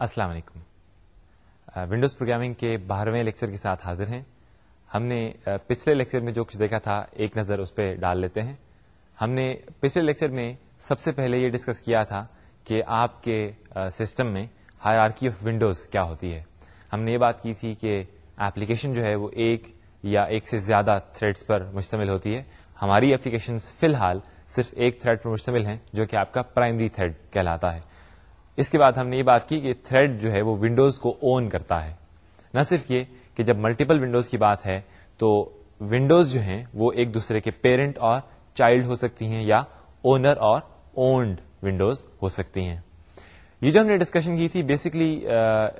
السلام علیکم۔ Windows programming کے بارہویں لیکچر کے ساتھ حاضر ہیں۔ ہم نے پچھلے لیکچر میں جو کچھ دیکھا تھا، ایک نظر اس پہ ڈال لیتے ہیں۔ ہم نے پچھلے لیکچر میں سب سے پہلے یہ ڈسکس کیا تھا کہ آپ کے سسٹم میں ہائر آرکی آف ونڈوز کیا ہوتی ہے۔ ہم نے یہ بات کی تھی کہ ایپلیکیشن جو ہے وہ ایک یا ایک سے زیادہ تھریڈس پر مشتمل ہوتی ہے۔ ہماری اپلیکیشن فی الحال صرف ایک تھریڈ پر مشتمل ہیں، جو کہ آپ کا پرائمری تھریڈ کہلاتا ہے۔ اس کے بعد ہم نے یہ بات کی کہ تھریڈ جو ہے وہ ونڈوز کو اون کرتا ہے۔ نہ صرف یہ کہ جب ملٹیپل ونڈوز کی بات ہے تو ونڈوز جو ہیں وہ ایک دوسرے کے پیرنٹ اور چائلڈ ہو سکتی ہیں یا اونر اور اونڈ ونڈوز ہو سکتی ہیں۔ یہ جو ہم نے ڈسکشن کی تھی بیسکلی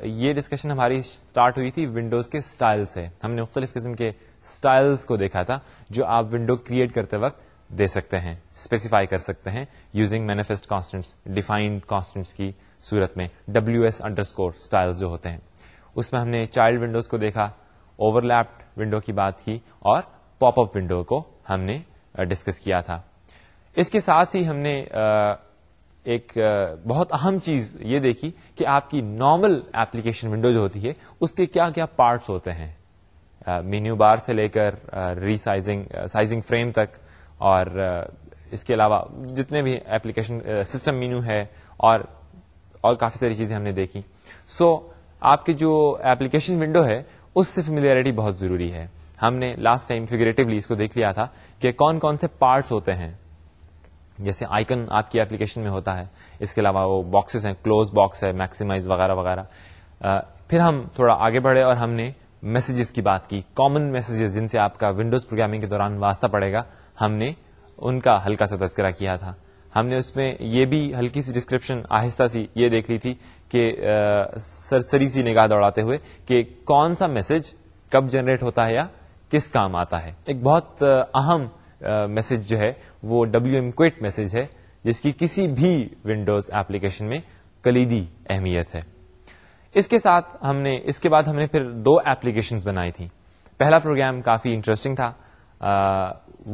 یہ ڈسکشن ہماری اسٹارٹ ہوئی تھی ونڈوز کے سٹائل سے۔ ہم نے مختلف قسم کے سٹائلز کو دیکھا تھا جو آپ ونڈو کریٹ کرتے وقت دے سکتے ہیں اسپیسیفائی کر سکتے ہیں using manifest constants defined constants کی صورت میں W S underscore style جو ہوتے ہیں۔ اس میں ہم نے چائلڈ ونڈوز کو دیکھا اوور لیپڈ ونڈو کی بات کی اور پاپ اپ ونڈو کو ہم نے ڈسکس کیا تھا۔ اس کے ساتھ ہی ہم نے ایک بہت اہم چیز یہ دیکھی کہ آپ کی نارمل ایپلیکیشن ونڈو جو ہوتی ہے، اس کے کیا کیا پارٹس ہوتے ہیں۔ مینیو بار سے لے کر ری سائزنگ سائزنگ فریم تک اور اس کے علاوہ جتنے بھی ایپلیکیشن سسٹم مینیو ہے اور اور کافی ساری چیزیں ہم نے دیکھی۔ سو so, آپ کی جو ایپلیکیشن ونڈو ہے اس سے فیملیئرٹی بہت ضروری ہے۔ ہم نے لاسٹ ٹائم فیگریٹولی اس کو دیکھ لیا تھا کہ کون کون سے پارٹس ہوتے ہیں۔ جیسے آئکن آپ کی ایپلیکیشن میں ہوتا ہے۔ اس کے علاوہ وہ باکسز ہیں کلوز باکس ہے میکسیمائز وغیرہ وغیرہ۔ پھر ہم تھوڑا آگے بڑھے اور ہم نے میسجز کی بات کی۔ کامن میسجز جن سے آپ کا ونڈوز پروگرامنگ کے دوران واسطہ پڑے گا ہم نے ان کا ہلکا سا تذکرہ کیا تھا۔ ہم نے اس میں یہ بھی ہلکی سی ڈسکرپشن آہستہ سی یہ دیکھ لی تھی کہ سرسری سی نگاہ دوڑاتے ہوئے کہ کون سا میسج کب جنریٹ ہوتا ہے یا کس کام آتا ہے۔ ایک بہت اہم میسج جو ہے وہ ڈبلو ایم کوئٹ میسج ہے، جس کی کسی بھی ونڈوز ایپلیکیشن میں کلیدی اہمیت ہے۔ اس کے ساتھ ہم نے، اس کے بعد ہم نے پھر دو ایپلیکیشن بنائی تھی پہلا پروگرام کافی انٹرسٹنگ تھا۔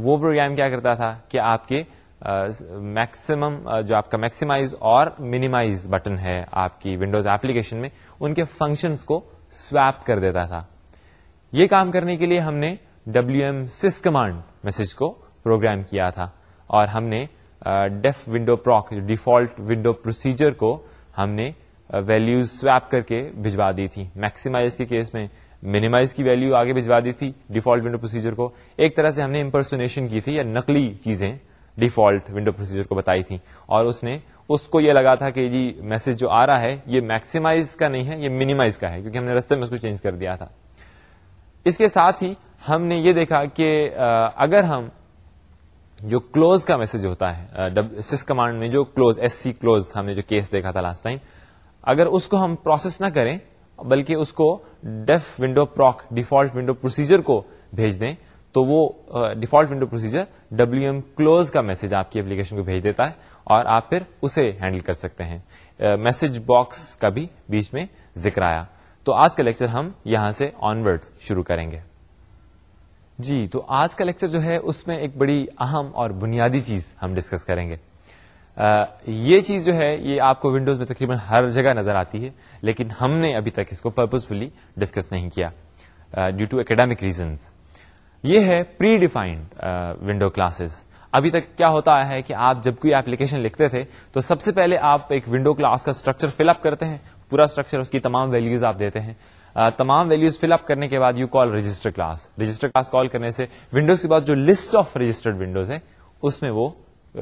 وہ پروگرام کیا کرتا تھا کہ آپ کے میکسیمم جو آپ کا میکسیمائز اور منیمائز بٹن ہے آپ کی ونڈوز ایپلیکیشن میں، ان کے فنکشنز کو سویپ کر دیتا تھا۔ یہ کام کرنے کے لیے ہم نے W M sys command message کو پروگرام کیا تھا۔ اور ہم نے def window proc default window procedure کو ہم نے ویلوز سویپ کر کے بھجوا دی تھی۔ میکسیمائز کے کیس میں منیمائز کی ویلو آگے بھجوا دی تھی ڈیفالٹ ونڈو پروسیجر کو۔ ایک طرح سے ہم نے امپرسونیشن کی تھی یا نقلی چیزیں۔ ڈیفالٹ ونڈو پروسیجر کو بتائی تھی اور اس نے اس کو یہ لگا تھا کہ جی میسج جو آ رہا ہے یہ میکسیمائز کا نہیں ہے، یہ منیمائز کا ہے، کیونکہ ہم نے رستے میں اس کو چینج کر دیا تھا۔ اس کے ساتھ ہی ہم نے یہ دیکھا کہ اگر ہم جو کلوز کا میسج ہوتا ہے سس کمانڈ میں جو کلوز ایس سی کلوز ہم نے جو کیس دیکھا تھا لاسٹ ٹائم اگر اس کو ہم پروسیس نہ کریں، بلکہ اس کو def window proc default window procedure کو بھیج دیں تو وہ default window procedure W M close کا میسج آپ کی اپلیکیشن کو بھیج دیتا ہے اور آپ پھر اسے ہینڈل کر سکتے ہیں۔ میسج باکس کا بھی بیچ میں ذکر آیا۔ تو آج کا لیکچر ہم یہاں سے آنورڈ شروع کریں گے۔ جی تو آج کا لیکچر جو ہے، اس میں ایک بڑی اہم اور بنیادی چیز ہم ڈسکس کریں گے۔ یہ چیز جو ہے، یہ آپ کو ونڈوز میں تقریباً ہر جگہ نظر آتی ہے، لیکن ہم نے ابھی تک اس کو پرپزفلی ڈسکس نہیں کیا ڈیو ٹو اکیڈیمک ریزنس یہ ہے پری ڈیفائنڈ ونڈو کلاسز ابھی تک کیا ہوتا ہے کہ آپ جب کوئی ایپلیکیشن لکھتے تھے تو سب سے پہلے آپ ایک ونڈو کلاس کا اسٹرکچر فل اپ کرتے ہیں، پورا اسٹرکچر اس کی تمام ویلوز آپ دیتے ہیں۔ uh, تمام ویلوز فل اپ کرنے کے بعد you call register class register class call کرنے سے ونڈوز کے بعد جو لسٹ آف رجسٹرڈ ونڈوز ہے اس میں وہ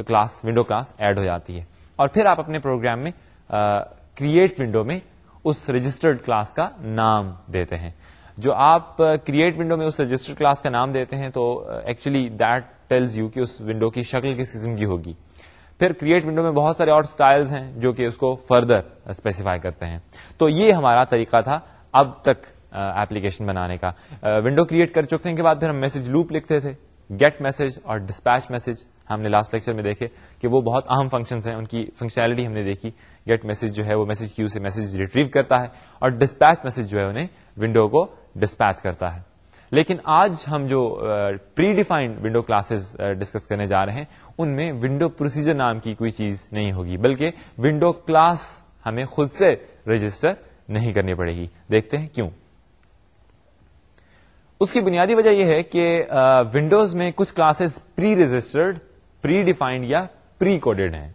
کلاس ونڈو کلاس ایڈ ہو جاتی ہے۔ اور پھر آپ اپنے پروگرام میں uh, کریٹ ونڈو میں اس رجسٹرڈ کلاس کا نام دیتے ہیں۔ جو آپ کریٹ ونڈو میں اس رجسٹرڈ کلاس کا نام دیتے ہیں تو ایکچولی دیٹ ٹیلز یو کہ اس ونڈو کی شکل کس قسم کی ہوگی۔ پھر کریٹ ونڈو میں بہت سارے اور سٹائلز ہیں جو کہ اس کو فردر اسپیسیفائی کرتے ہیں۔ تو یہ ہمارا طریقہ تھا اب تک ایپلیکیشن بنانے کا۔ ونڈو کریٹ کر چکنے کے بعد پھر ہم میسج لوپ لکھتے تھے۔ گیٹ میسج اور ڈسپیچ میسج ہم نے لاسٹ لیکچر میں دیکھے کہ وہ بہت اہم فنکشنز ہیں، ان کی فنکشنلٹی ہم نے دیکھی۔ گیٹ میسج جو ہے وہ میسج کیو سے میسج ریٹریو کرتا ہے اور ڈسپیچ میسج جو ہے انہیں ونڈو کو ڈسپیچ کرتا ہے۔ لیکن آج ہم جو pre defined window classes discuss کرنے جا رہے ہیں، ان میں ونڈو پروسیجر نام کی کوئی چیز نہیں ہوگی، بلکہ ونڈو کلاس ہمیں خود سے رجسٹر نہیں کرنی پڑے گی۔ دیکھتے ہیں کیوں۔ اس کی بنیادی وجہ یہ ہے کہ ونڈوز میں کچھ classes preregistered predefined یا پری کوڈیڈ ہیں۔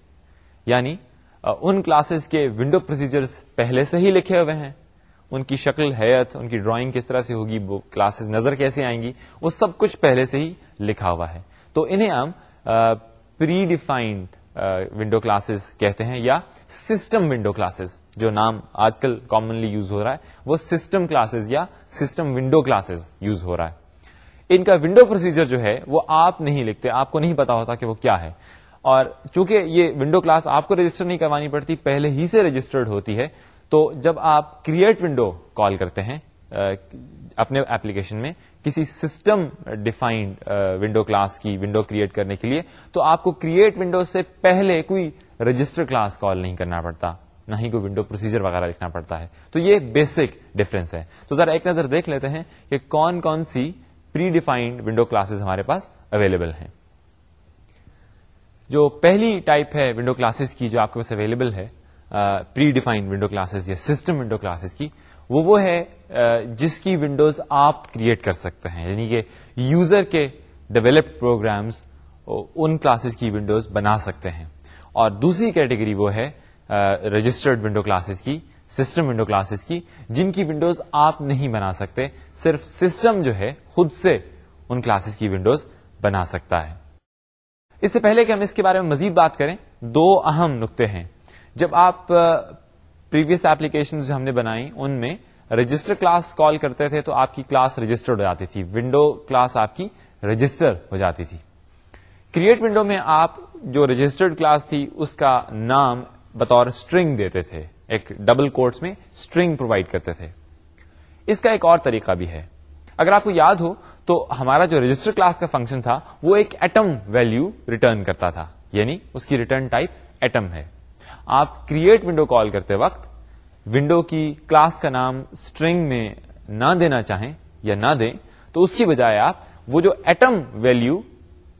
یعنی ان کلاسز کے ونڈو پروسیجرز پہلے سے ہی لکھے ہوئے ہیں۔ ان کی شکل حیت ان کی ڈرائنگ کس طرح سے ہوگی، وہ کلاسز نظر کیسے آئیں گی، وہ سب کچھ پہلے سے ہی لکھا ہوا ہے۔ تو انہیں ہم پری ڈیفائنڈ ونڈو کلاسز کہتے ہیں یا سسٹم ونڈو کلاسز جو نام آج کل کامنلی یوز ہو رہا ہے، وہ سسٹم کلاسز یا سسٹم ونڈو کلاسز یوز ہو رہا ہے۔ ان کا ونڈو پروسیجر جو ہے، وہ آپ نہیں لکھتے، آپ کو نہیں پتا ہوتا کہ وہ کیا ہے۔ اور چونکہ یہ ونڈو کلاس آپ کو رجسٹر نہیں کروانی پڑتی، پہلے ہی سے رجسٹرڈ ہوتی ہے تو جب آپ کریٹ ونڈو کال کرتے ہیں اپنے ایپلیکیشن میں کسی سسٹم ڈیفائنڈ ونڈو کلاس کی ونڈو کریٹ کرنے کے لیے، تو آپ کو کریٹ ونڈو سے پہلے کوئی رجسٹر کلاس کال نہیں کرنا پڑتا، نہ ہی کوئی ونڈو پروسیجر وغیرہ لکھنا پڑتا ہے۔ تو یہ بیسک ڈفرنس ہے۔ تو ذرا ایک نظر دیکھ لیتے ہیں کہ کون کون سی پری ڈیفائنڈ ونڈو کلاسز ہمارے پاس اویلیبل ہیں۔ جو پہلی ٹائپ ہے ونڈو کلاسز کی جو آپ کے پاس اویلیبل ہے پری ڈیفائنڈ ونڈو کلاسز یا سسٹم ونڈو کلاسز کی، وہ وہ ہے جس کی ونڈوز آپ کریٹ کر سکتے ہیں۔ یعنی کہ یوزر کے ڈیولپڈ پروگرامز ان کلاسز کی ونڈوز بنا سکتے ہیں۔ اور دوسری کیٹیگری وہ ہے رجسٹرڈ ونڈو کلاسز کی سسٹم ونڈو کلاسز کی، جن کی ونڈوز آپ نہیں بنا سکتے، صرف سسٹم جو ہے خود سے ان کلاسز کی ونڈوز بنا سکتا ہے۔ اس سے پہلے کہ ہم اس کے بارے میں مزید بات کریں، دو اہم نقطے ہیں۔ جب آپ پریویس ایپلیکیشن جو ہم نے بنائی، ان میں رجسٹر کلاس کال کرتے تھے تو آپ کی کلاس رجسٹرڈ ہو جاتی تھی۔ ونڈو کلاس آپ کی رجسٹر ہو جاتی تھی۔ کریٹ ونڈو میں آپ جو رجسٹرڈ کلاس تھی، اس کا نام بطور اسٹرنگ دیتے تھے۔ ایک ڈبل کوٹس میں اسٹرنگ پرووائڈ کرتے تھے۔ اس کا ایک اور طریقہ بھی ہے۔ اگر آپ کو یاد ہو، تو ہمارا جو رجسٹر کلاس کا فنکشن تھا، وہ ایک ایٹم ویلو ریٹرن کرتا تھا۔ یعنی اس کی ریٹرن ٹائپ ایٹم ہے۔ آپ کریٹ ونڈو کال کرتے وقت ونڈو کی کلاس کا نام اسٹرنگ میں نہ دینا چاہیں یا نہ دیں تو اس کی بجائے آپ وہ جو atom value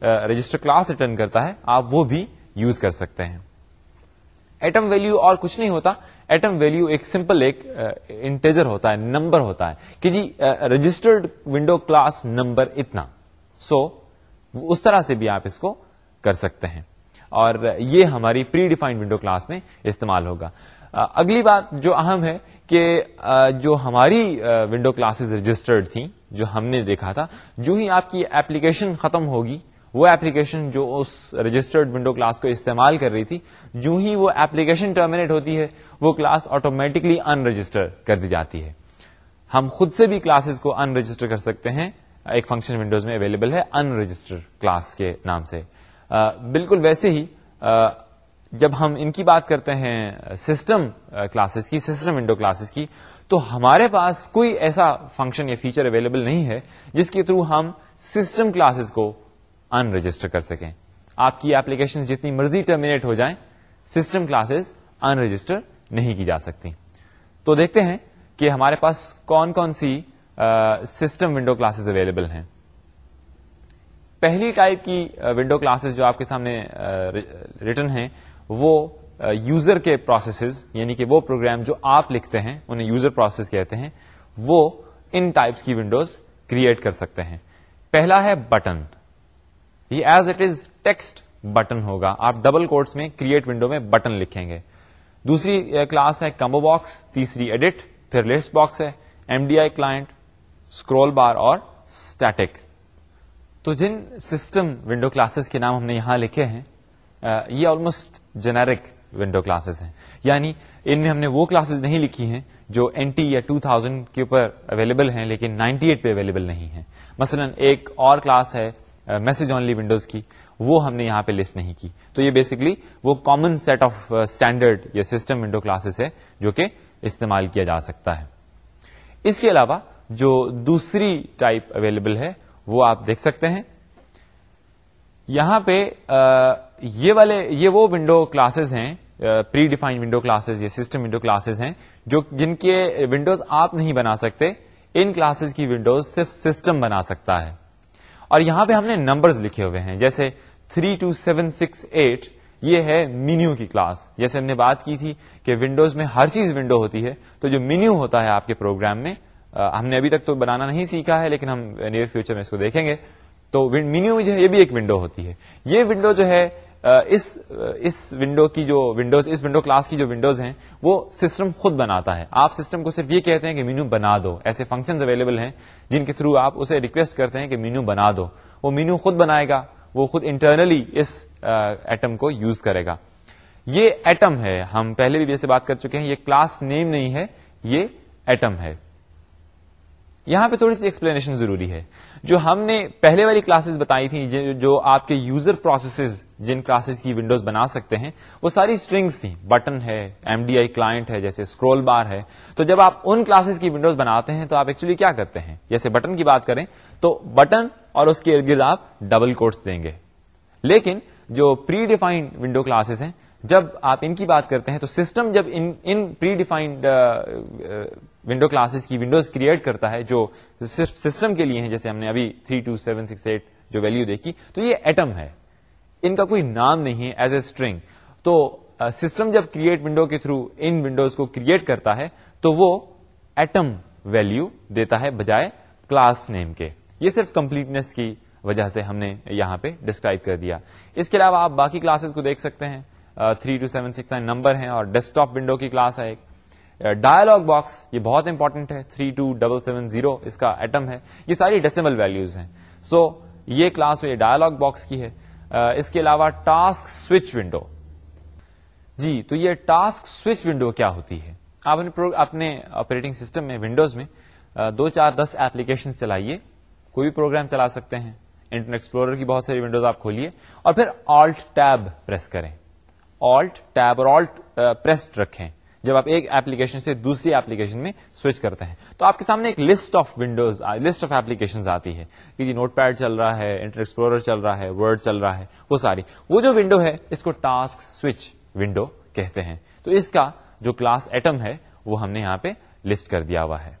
register class return کرتا ہے آپ وہ بھی یوز کر سکتے ہیں۔ ایٹم ویلو اور کچھ نہیں ہوتا۔ ایٹم ویلو ایک سمپل ایک انٹیجر ہوتا ہے نمبر ہوتا ہے۔ کہ جی رجسٹرڈ ونڈو کلاس نمبر اتنا۔ سو so, اس طرح سے بھی آپ اس کو کر سکتے ہیں۔ اور یہ ہماری پری ڈیفائنڈ ونڈو کلاس میں استعمال ہوگا۔ اگلی بات جو اہم ہے کہ جو ہماری ونڈو کلاسز رجسٹرڈ تھیں، جو ہم نے دیکھا تھا، جو ہی آپ کی ایپلیکیشن ختم ہوگی، وہ ایپلیکیشن جو اس رجسٹرڈ ونڈو کلاس کو استعمال کر رہی تھی، جو ہی وہ ایپلیکیشن ٹرمینیٹ ہوتی ہے، وہ کلاس آٹومیٹکلی ان رجسٹر کر دی جاتی ہے۔ ہم خود سے بھی کلاسز کو ان رجسٹر کر سکتے ہیں۔ ایک فنکشن ونڈوز میں اویلیبل ہے ان رجسٹر کلاس کے نام سے۔ بالکل ویسے ہی جب ہم ان کی بات کرتے ہیں، سسٹم کلاسز کی، سسٹم ونڈو کلاسز کی، تو ہمارے پاس کوئی ایسا فنکشن یا فیچر اویلیبل نہیں ہے جس کے تھرو ہم سسٹم کلاسز کو ان رجسٹر کر سکیں۔ آپ کی ایپلیکیشن جتنی مرضی ٹرمینیٹ ہو جائیں، سسٹم کلاسز ان رجسٹر نہیں کی جا سکتی۔ تو دیکھتے ہیں کہ ہمارے پاس کون کون سی سسٹم ونڈو کلاسز اویلیبل ہیں۔ پہلی ٹائپ کی ونڈو کلاسز جو آپ کے سامنے ریٹرن ہیں، وہ یوزر کے پروسیسز یعنی کہ وہ پروگرام جو آپ لکھتے ہیں، انہیں یوزر پروسیس کہتے ہیں، وہ ان ٹائپس کی ونڈوز کریٹ کر سکتے ہیں۔ پہلا ہے بٹن یہ as it is text button ہوگا۔ آپ ڈبل کوٹس میں کریٹ ونڈو میں بٹن لکھیں گے۔ دوسری کلاس ہے کمبو باکس تیسری ایڈٹ پھر لسٹ باکس ہے M D I client scroll bar اور اسٹیٹک تو جن سسٹم ونڈو کلاسز کے نام ہم نے یہاں لکھے ہیں یہ آلموسٹ جنیرک ونڈو کلاسز ہیں۔ یعنی ان میں ہم نے وہ کلاسز نہیں لکھی ہیں جو این ٹی یا ٹو تھاؤزینڈ کے اوپر اویلیبل ہیں، لیکن نائنٹی ایٹ پہ اویلیبل نہیں ہے مثلا ایک اور کلاس ہے میسج آنلی ونڈوز کی، وہ ہم نے یہاں پہ لسٹ نہیں کی۔ تو یہ بیسکلی وہ کامن سیٹ آف اسٹینڈرڈ یا سسٹم ونڈو کلاسز ہے جو کہ استعمال کیا جا سکتا ہے۔ اس کے علاوہ جو دوسری ٹائپ اویلیبل ہے وہ آپ دیکھ سکتے ہیں۔ یہاں پہ یہ والے، یہ وہ ونڈو کلاسز ہیں پری ڈیفائنڈ ونڈو کلاسز یا سسٹم ونڈو کلاسز ہیں، جو جن کے ونڈوز آپ نہیں بنا سکتے، ان کلاسز کی ونڈوز صرف سسٹم بنا سکتا ہے۔ اور یہاں پہ ہم نے نمبرز لکھے ہوئے ہیں، جیسے 32768 یہ ہے مینیو کی کلاس جیسے ہم نے بات کی تھی کہ ونڈوز میں ہر چیز ونڈو ہوتی ہے، تو جو مینیو ہوتا ہے آپ کے پروگرام میں ہم نے ابھی تک تو بنانا نہیں سیکھا ہے، لیکن ہم نیئر فیوچر میں اس کو دیکھیں گے۔ تو مینیو جو ہے، یہ بھی ایک ونڈو ہوتی ہے۔ یہ ونڈو جو ہے اس اس ونڈو کی جو ونڈوز اس ونڈو کلاس کی جو ونڈوز ہیں، وہ سسٹم خود بناتا ہے۔ آپ سسٹم کو صرف یہ کہتے ہیں کہ مینو بنا دو۔ ایسے فنکشن اویلیبل ہیں جن کے تھرو آپ اسے ریکویسٹ کرتے ہیں کہ مینو بنا دو۔ وہ مینو خود بنائے گا، وہ خود انٹرنلی اس ایٹم کو یوز کرے گا۔ یہ ایٹم ہے۔ ہم پہلے بھی جیسے بات کر چکے ہیں، یہ کلاس نیم نہیں ہے، یہ ایٹم ہے۔ یہاں پہ تھوڑی سی ایکسپلینیشن ضروری ہے۔ جو ہم نے پہلے والی کلاسز بتائی تھیں جو آپ کے یوزر پروسیسز جن کلاسز کی ونڈوز بنا سکتے ہیں، وہ ساری اسٹرنگس تھیں۔ بٹن ہے ایم ڈی آئی کلائنٹ ہے، جیسے اسکرول بار ہے۔ تو جب آپ ان کلاسز کی ونڈوز بناتے ہیں، تو آپ ایکچولی کیا کرتے ہیں؟ جیسے بٹن کی بات کریں، تو بٹن اور اس کے ارد گرد آپ ڈبل کوٹس دیں گے۔ لیکن جو پری ڈیفائنڈ ونڈو کلاسز ہیں، جب آپ ان کی بات کرتے ہیں، تو سسٹم جب ان پری ڈیفائنڈ ونڈو کلاسز کی ونڈوز کریٹ کرتا ہے جو صرف سسٹم کے لیے ہیں، جیسے ہم نے ابھی three two seven six eight جو ویلو دیکھی، تو یہ ایٹم ہے۔ ان کا کوئی نام نہیں ہے ایز اے اسٹرنگ تو سسٹم جب کریٹ ونڈو کے تھرو ان ونڈوز کو کریٹ کرتا ہے، تو وہ ایٹم ویلو دیتا ہے بجائے کلاس نیم کے۔ یہ صرف کمپلیٹنس کی وجہ سے ہم نے یہاں پہ ڈسکرائب کر دیا۔ اس کے علاوہ آپ باقی کلاسز کو دیکھ سکتے ہیں۔ Three two seven six nine number ہیں اور ڈیسک ٹاپ ونڈو کی کلاس ہے ایک۔ ڈائلگ باکس یہ بہت امپورٹنٹ ہے three two double seven zero اس کا ایٹم ہے یہ ساری ڈیسیمل ویلوز ہیں۔ سو so, یہ کلاس یہ ڈائلگ باکس کی ہے۔ اس کے علاوہ ٹاسک سوئچ ونڈو۔ جی تو یہ ٹاسک سوئچ ونڈو کیا ہوتی ہے؟ آپ اپنے آپریٹنگ سسٹم میں ونڈوز میں دو چار دس ایپلیکیشن چلائیے۔ کوئی بھی پروگرام چلا سکتے ہیں۔ انٹرنیٹ ایکسپلورر کی بہت ساری ونڈوز آپ کھولیے۔ اور پھر آلٹ ٹیب پریس کریں۔ آلٹ ٹیب اور آلٹ پریسڈ رکھیں۔ جب آپ ایک ایپلیکیشن سے دوسری ایپلیکیشن میں سوئچ کرتے ہیں، تو آپ کے سامنے ایک list of windows list of application آتی ہے۔ کہ نوٹ پیڈ چل رہا ہے انٹر ایکسپلورر چل رہا ہے ورڈ چل رہا ہے، وہ ساری۔ وہ جو ونڈو ہے، اس کو ٹاسک سوئچ ونڈو کہتے ہیں۔ تو اس کا جو کلاس ایٹم ہے، وہ ہم نے یہاں پہ لسٹ کر دیا ہوا ہے۔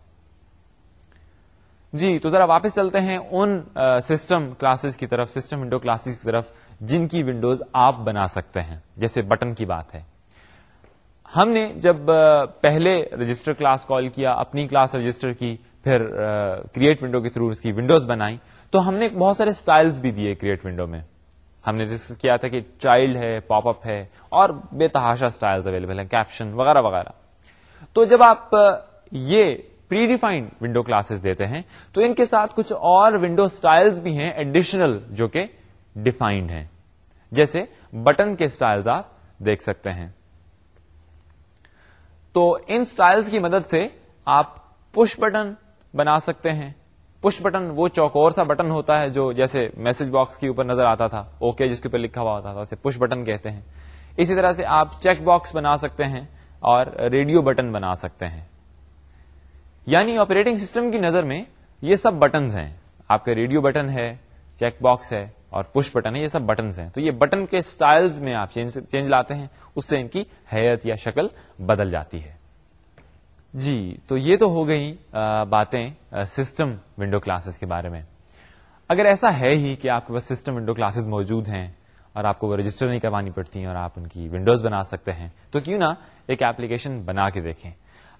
جی تو ذرا واپس چلتے ہیں ان سسٹم کلاسز کی طرف سسٹم ونڈو کلاسز کی طرف، جن کی ونڈوز آپ بنا سکتے ہیں۔ جیسے بٹن کی بات ہے۔ ہم نے جب پہلے رجسٹر کلاس کال کیا، اپنی کلاس رجسٹر کی، پھر کریٹ ونڈو کے تھرو اس کی ونڈوز بنائی، تو ہم نے بہت سارے سٹائلز بھی دیے کریٹ ونڈو میں۔ ہم نے ڈسکس کیا تھا کہ چائلڈ ہے پاپ اپ ہے، اور بے تحاشا سٹائلز اویلیبل ہیں کیپشن وغیرہ وغیرہ۔ تو جب آپ یہ پری ڈیفائنڈ ونڈو کلاسز دیتے ہیں، تو ان کے ساتھ کچھ اور ونڈو سٹائلز بھی ہیں ایڈیشنل جو کہ ڈیفائنڈ ہیں۔ جیسے بٹن کے سٹائلز آپ دیکھ سکتے ہیں۔ تو ان سٹائلز کی مدد سے آپ پش بٹن بنا سکتے ہیں۔ پش بٹن وہ چوکور سا بٹن ہوتا ہے جو جیسے میسج باکس کے اوپر نظر آتا تھا، اوکے جس کے اوپر لکھا ہوا ہوتا تھا، اسے پش بٹن کہتے ہیں۔ اسی طرح سے آپ چیک باکس بنا سکتے ہیں اور ریڈیو بٹن بنا سکتے ہیں۔ یعنی آپریٹنگ سسٹم کی نظر میں یہ سب بٹنز ہیں۔ آپ کا ریڈیو بٹن ہے، چیک باکس ہے اور پش بٹن ہے، یہ سب بٹنز ہیں۔ تو یہ بٹن کے سٹائلز میں آپ چینج لاتے ہیں، اس سے ان کی حیت یا شکل بدل جاتی ہے۔ جی تو یہ تو ہو گئی باتیں سسٹم ونڈو کلاسز کے بارے میں۔ اگر ایسا ہے ہی کہ آپ کے پاس سسٹم ونڈو کلاسز موجود ہیں اور آپ کو وہ رجسٹر نہیں کروانی پڑتی ہیں اور آپ ان کی ونڈوز بنا سکتے ہیں، تو کیوں نہ ایک ایپلیکیشن بنا کے دیکھیں۔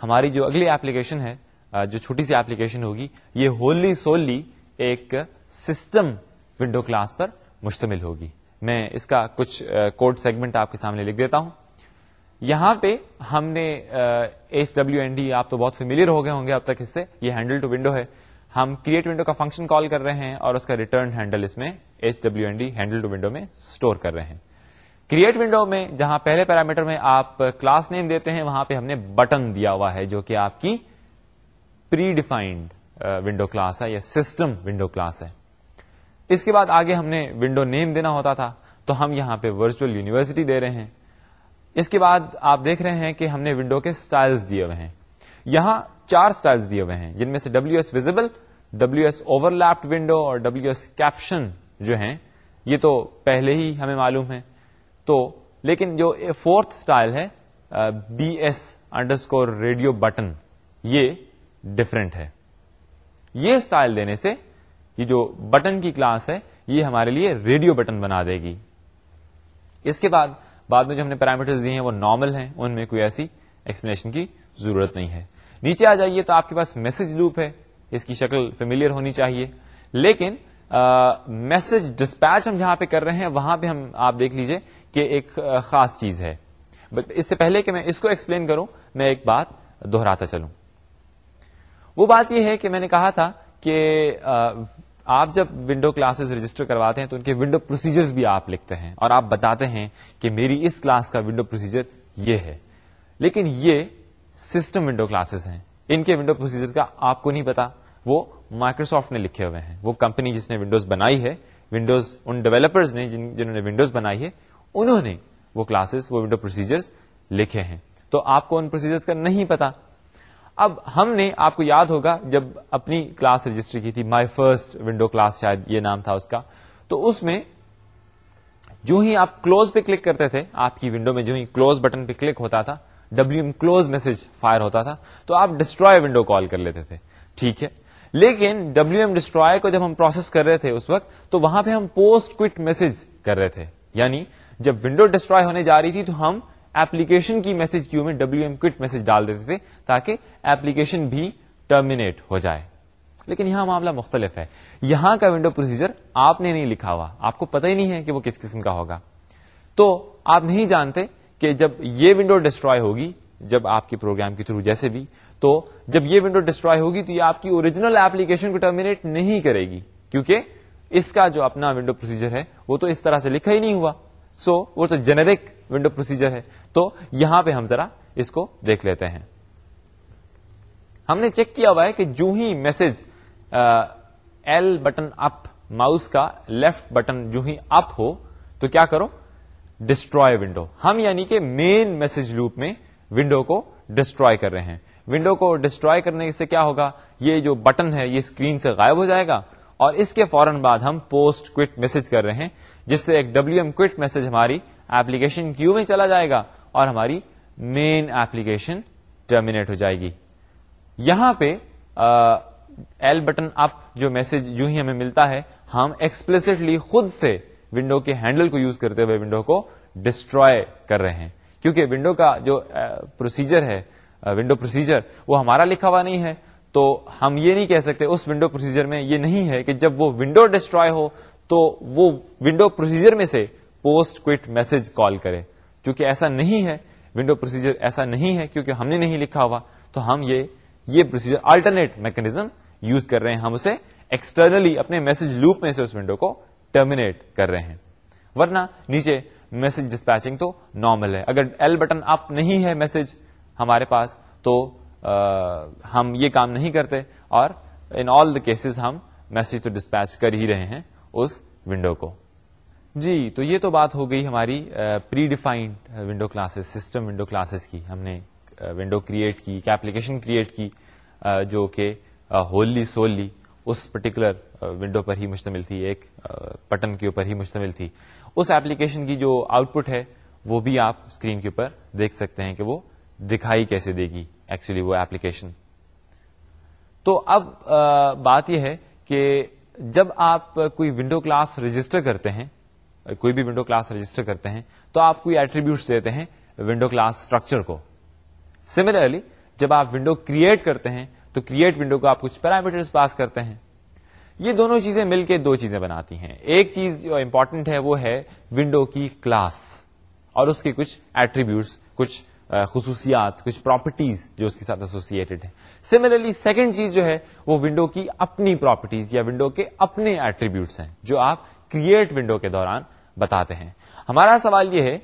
ہماری جو اگلی ایپلیکیشن ہے جو چھوٹی سی ایپلیکیشن ہوگی، یہ ہوللی سوللی ایک سسٹم ونڈو کلاس پر مشتمل ہوگی۔ میں اس کا کچھ کوڈ سیگمنٹ آپ کے سامنے لکھ دیتا ہوں۔ یہاں پہ ہم نے ایچ ڈبلو این ڈی آپ تو بہت فیملیئر ہو گئے ہوں گے اب تک اس سے۔ یہ ہینڈل ٹو ونڈو ہے۔ ہم کریٹ ونڈو کا فنکشن کال کر رہے ہیں اور اس کا ریٹرن ہینڈل اس میں H W N D handle to window میں اسٹور کر رہے ہیں۔ کریٹ ونڈو میں جہاں پہلے پیرامیٹر میں آپ کلاس نیم دیتے ہیں، وہاں پہ ہم نے بٹن دیا ہوا ہے جو کہ آپ کی پری ڈیفائنڈ ونڈو کلاس ہے یا سسٹم ونڈو کلاس ہے۔ اس کے بعد آگے ہم نے ونڈو نیم دینا ہوتا تھا، تو ہم یہاں پہ ورچوئل یونیورسٹی دے رہے ہیں۔ اس کے بعد آپ دیکھ رہے ہیں کہ ہم نے ونڈو کے سٹائلز دیے ہوئے ہیں۔ یہاں چار سٹائلز دیے ہوئے ہیں، جن میں سے W S visible W S overlapped window اور ڈبلو ایس کیپشن جو ہیں، یہ تو پہلے ہی ہمیں معلوم ہے تو لیکن جو فورتھ سٹائل ہے B S underscore radio button یہ ڈفرینٹ ہے۔ یہ سٹائل دینے سے یہ جو بٹن کی کلاس ہے، یہ ہمارے لیے ریڈیو بٹن بنا دے گی۔ اس کے بعد بعد میں جو ہم نے پیرامیٹرز دیے ہیں، وہ نارمل ہیں، ان میں کوئی ایسی ایکسپلینیشن کی ضرورت نہیں ہے۔ نیچے آ جائیے تو آپ کے پاس میسج لوپ ہے، اس کی شکل فیملیئر ہونی چاہیے۔ لیکن میسج ڈسپیچ ہم جہاں پہ کر رہے ہیں، وہاں پہ ہم، آپ دیکھ لیجیے کہ ایک خاص چیز ہے۔ اس سے پہلے کہ میں اس کو ایکسپلین کروں، میں ایک بات دہراتا چلوں۔ وہ بات یہ ہے کہ میں نے کہا تھا کہ آپ جب ونڈو کلاسز رجسٹر کرواتے ہیں تو ان کے ونڈو پروسیجرز بھی آپ لکھتے ہیں اور آپ بتاتے ہیں کہ میری اس کلاس کا ونڈو پروسیجر یہ ہے۔ لیکن یہ سسٹم ونڈو کلاسز ہیں۔ ان کے ونڈو پروسیجر کا آپ کو نہیں پتا۔ وہ مائکروسافٹ نے لکھے ہوئے ہیں۔ وہ کمپنی جس نے ونڈوز بنائی ہے ونڈوز ان ڈیولپرز نے جن جنہوں نے ونڈوز بنائی ہے، انہوں نے وہ کلاسز وہ ونڈو پروسیجرز لکھے ہیں۔ تو آپ کو ان پروسیجرز کا نہیں پتا۔ اب ہم نے آپ کو یاد ہوگا جب اپنی کلاس رجسٹر کی تھی مائی فرسٹ ونڈو کلاس شاید یہ نام تھا اس کا۔ تو اس میں جو ہی آپ کلوز پہ کلک کرتے تھے، آپ کی ونڈو میں جو ہی کلوز بٹن پہ کلک ہوتا تھا W M close message fire ہوتا تھا، تو آپ ڈسٹروائے ونڈو کال کر لیتے تھے۔ ٹھیک ہے۔ لیکن ڈبلو ایم ڈسٹروائے کو جب ہم پروسیس کر رہے تھے اس وقت، تو وہاں پہ ہم پوسٹ کوئٹ میسج کر رہے تھے۔ یعنی جب ونڈو ڈسٹروائے ہونے جا رہی تھی، تو ہم ایپلیکیشن کی میسج کیو میں ڈبلو ایم کوئٹ میسج ڈال دیتے تھے تاکہ ایپلیکیشن بھی ٹرمینیٹ ہو جائے۔ لیکن یہاں معاملہ مختلف ہے۔ یہاں کا ونڈو پروسیجر آپ نے نہیں لکھا ہوا۔ آپ کو پتہ ہی نہیں ہے کہ وہ کس قسم کا ہوگا۔ تو آپ نہیں جانتے کہ جب یہ ونڈو ڈسٹروائے ہوگی، جب آپ کے پروگرام کے تھرو جیسے بھی، تو جب یہ ونڈو ڈسٹروائے ہوگی تو یہ آپ کی اوریجنل ایپلیکیشن کو ٹرمینیٹ نہیں کرے گی۔ کیونکہ اس کا جو اپنا ونڈو پروسیجر ہے، وہ تو اس طرح سے لکھا ہی نہیں ہوا۔ سو so, وہ تو جنرک ونڈو پروسیجر ہے. تو یہاں پہ ہم ذرا اس کو دیکھ لیتے ہیں۔ ہم نے چیک کیا ہوا ہے کہ جو ہی message L button up mouse کا لیفٹ بٹن جو ہی اپ ہو تو کیا کرو؟ ڈسٹروائے ونڈو ہم یعنی کہ مین میسج لوپ میں ونڈو کو ڈسٹروائے کر رہے ہیں۔ ونڈو کو ڈسٹروائے کرنے سے کیا ہوگا؟ یہ جو بٹن ہے یہ اسکرین سے غائب ہو جائے گا۔ اور اس کے فوراً بعد ہم پوسٹ کوئٹ میسج کر رہے ہیں۔ جس سے ایک ڈبلو ایم کوئٹ میسج ہماری ایپلیکیشن کیو میں چلا جائے گا اور ہماری مین ایپلیکیشن ٹرمینیٹ ہو جائے گی۔ یہاں پہ ایل بٹن اپ جو میسج جو ہی ہمیں ملتا ہے، ہم ایکسپلسٹلی خود سے ونڈو کے ہینڈل کو یوز کرتے ہوئے ونڈو کو ڈسٹروائے کر رہے ہیں۔ کیونکہ ونڈو کا جو پروسیجر ہے ونڈو پروسیجر وہ ہمارا لکھا ہوا نہیں ہے۔ تو ہم یہ نہیں کہہ سکتے، اس ونڈو پروسیجر میں یہ نہیں ہے کہ جب وہ ونڈو ڈسٹروائے ہو تو وہ ونڈو پروسیجر میں سے پوسٹ کوئٹ میسج کال کرے۔ چونکہ ایسا نہیں ہے ونڈو پروسیجر ایسا نہیں ہے کیونکہ ہم نے نہیں لکھا ہوا۔ تو ہم یہ یہ پروسیجر آلٹرنیٹ میکنیزم یوز کر رہے ہیں۔ ہم اسے ایکسٹرنلی اپنے میسج لوپ میں سے اس ونڈو کو ٹرمینیٹ کر رہے ہیں۔ ورنہ نیچے میسج ڈسپیچنگ تو نارمل ہے۔ اگر ایل بٹن اپ نہیں ہے میسج ہمارے پاس تو آ, ہم یہ کام نہیں کرتے۔ اور ان آل دا کیسز ہم میسج تو ڈسپیچ کر ہی رہے ہیں۔ اس ونڈو کو۔ جی تو یہ تو بات ہو گئی ہماری predefined window classes system window classes کی۔ ہم نے ونڈو کریٹ کی، ایک ایپلیکیشن کریٹ کی جو کہ ہوللی سوللی اس پرٹیکولر ونڈو پر ہی مشتمل تھی، ایک بٹن کے اوپر ہی مشتمل تھی۔ اس ایپلیکیشن کی جو آؤٹ پٹ ہے، وہ بھی آپ اسکرین کے اوپر دیکھ سکتے ہیں کہ وہ دکھائی کیسے دے گی ایکچولی وہ ایپلیکیشن تو اب بات یہ ہے کہ جب آپ کوئی ونڈو کلاس رجسٹر کرتے ہیں، کوئی بھی ونڈو کلاس رجسٹر کرتے ہیں، تو آپ کوئی ایٹریبیوٹس دیتے ہیں ونڈو کلاس اسٹرکچر کو۔ سملرلی جب آپ ونڈو کریٹ کرتے ہیں، تو کریٹ ونڈو کو آپ کچھ پیرامیٹر پاس کرتے ہیں۔ یہ دونوں چیزیں مل کے دو چیزیں بناتی ہیں۔ ایک چیز جو امپورٹنٹ ہے، وہ ہے ونڈو کی کلاس اور اس کے کچھ ایٹریبیوٹس کچھ خصوصیات، کچھ پراپرٹیز جو اس کے ساتھ ایسوسیٹڈ ہے سملرلی سیکنڈ چیز جو ہے، وہ ونڈو کی اپنی پراپرٹیز یا ونڈو کے اپنے ایٹریبیوٹس ہیں، جو آپ کریٹ ونڈو کے دوران بتاتے ہیں۔ ہمارا سوال یہ ہے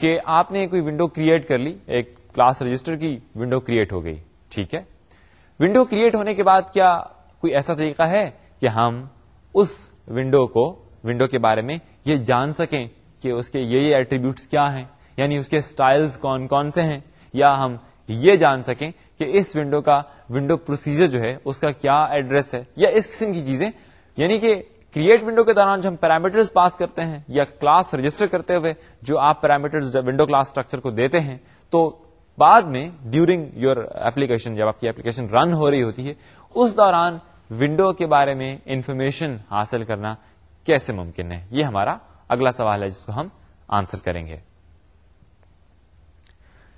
کہ آپ نے کوئی ونڈو کریٹ کر لی، ایک کلاس رجسٹر کی ونڈو کریٹ ہو گئی، ٹھیک ہے؟ ونڈو کریٹ ہونے کے بعد کیا کوئی ایسا طریقہ ہے کہ ہم اس ونڈو کو ونڈو کے بارے میں یہ جان سکیں کہ اس کے یہ ایٹریبیوٹس کیا ہیں؟ یعنی اس کے سٹائلز کون کون سے ہیں یا ہم یہ جان سکیں کہ اس ونڈو کا ونڈو پروسیجر جو ہے، اس کا کیا ایڈریس ہے یا اس قسم کی چیزیں۔ یعنی کہ کریٹ ونڈو کے دوران جو ہم پیرامیٹرز پاس کرتے ہیں یا کلاس رجسٹر کرتے ہوئے جو آپ پیرامیٹرز ونڈو کلاس اسٹرکچر کو دیتے ہیں، تو بعد میں ڈیورنگ یور ایپلیکیشن جب آپ کی ایپلیکیشن رن ہو رہی ہوتی ہے، اس دوران ونڈو کے بارے میں انفارمیشن حاصل کرنا کیسے ممکن ہے؟ یہ ہمارا اگلا سوال ہے، جس کو ہم آنسر کریں گے۔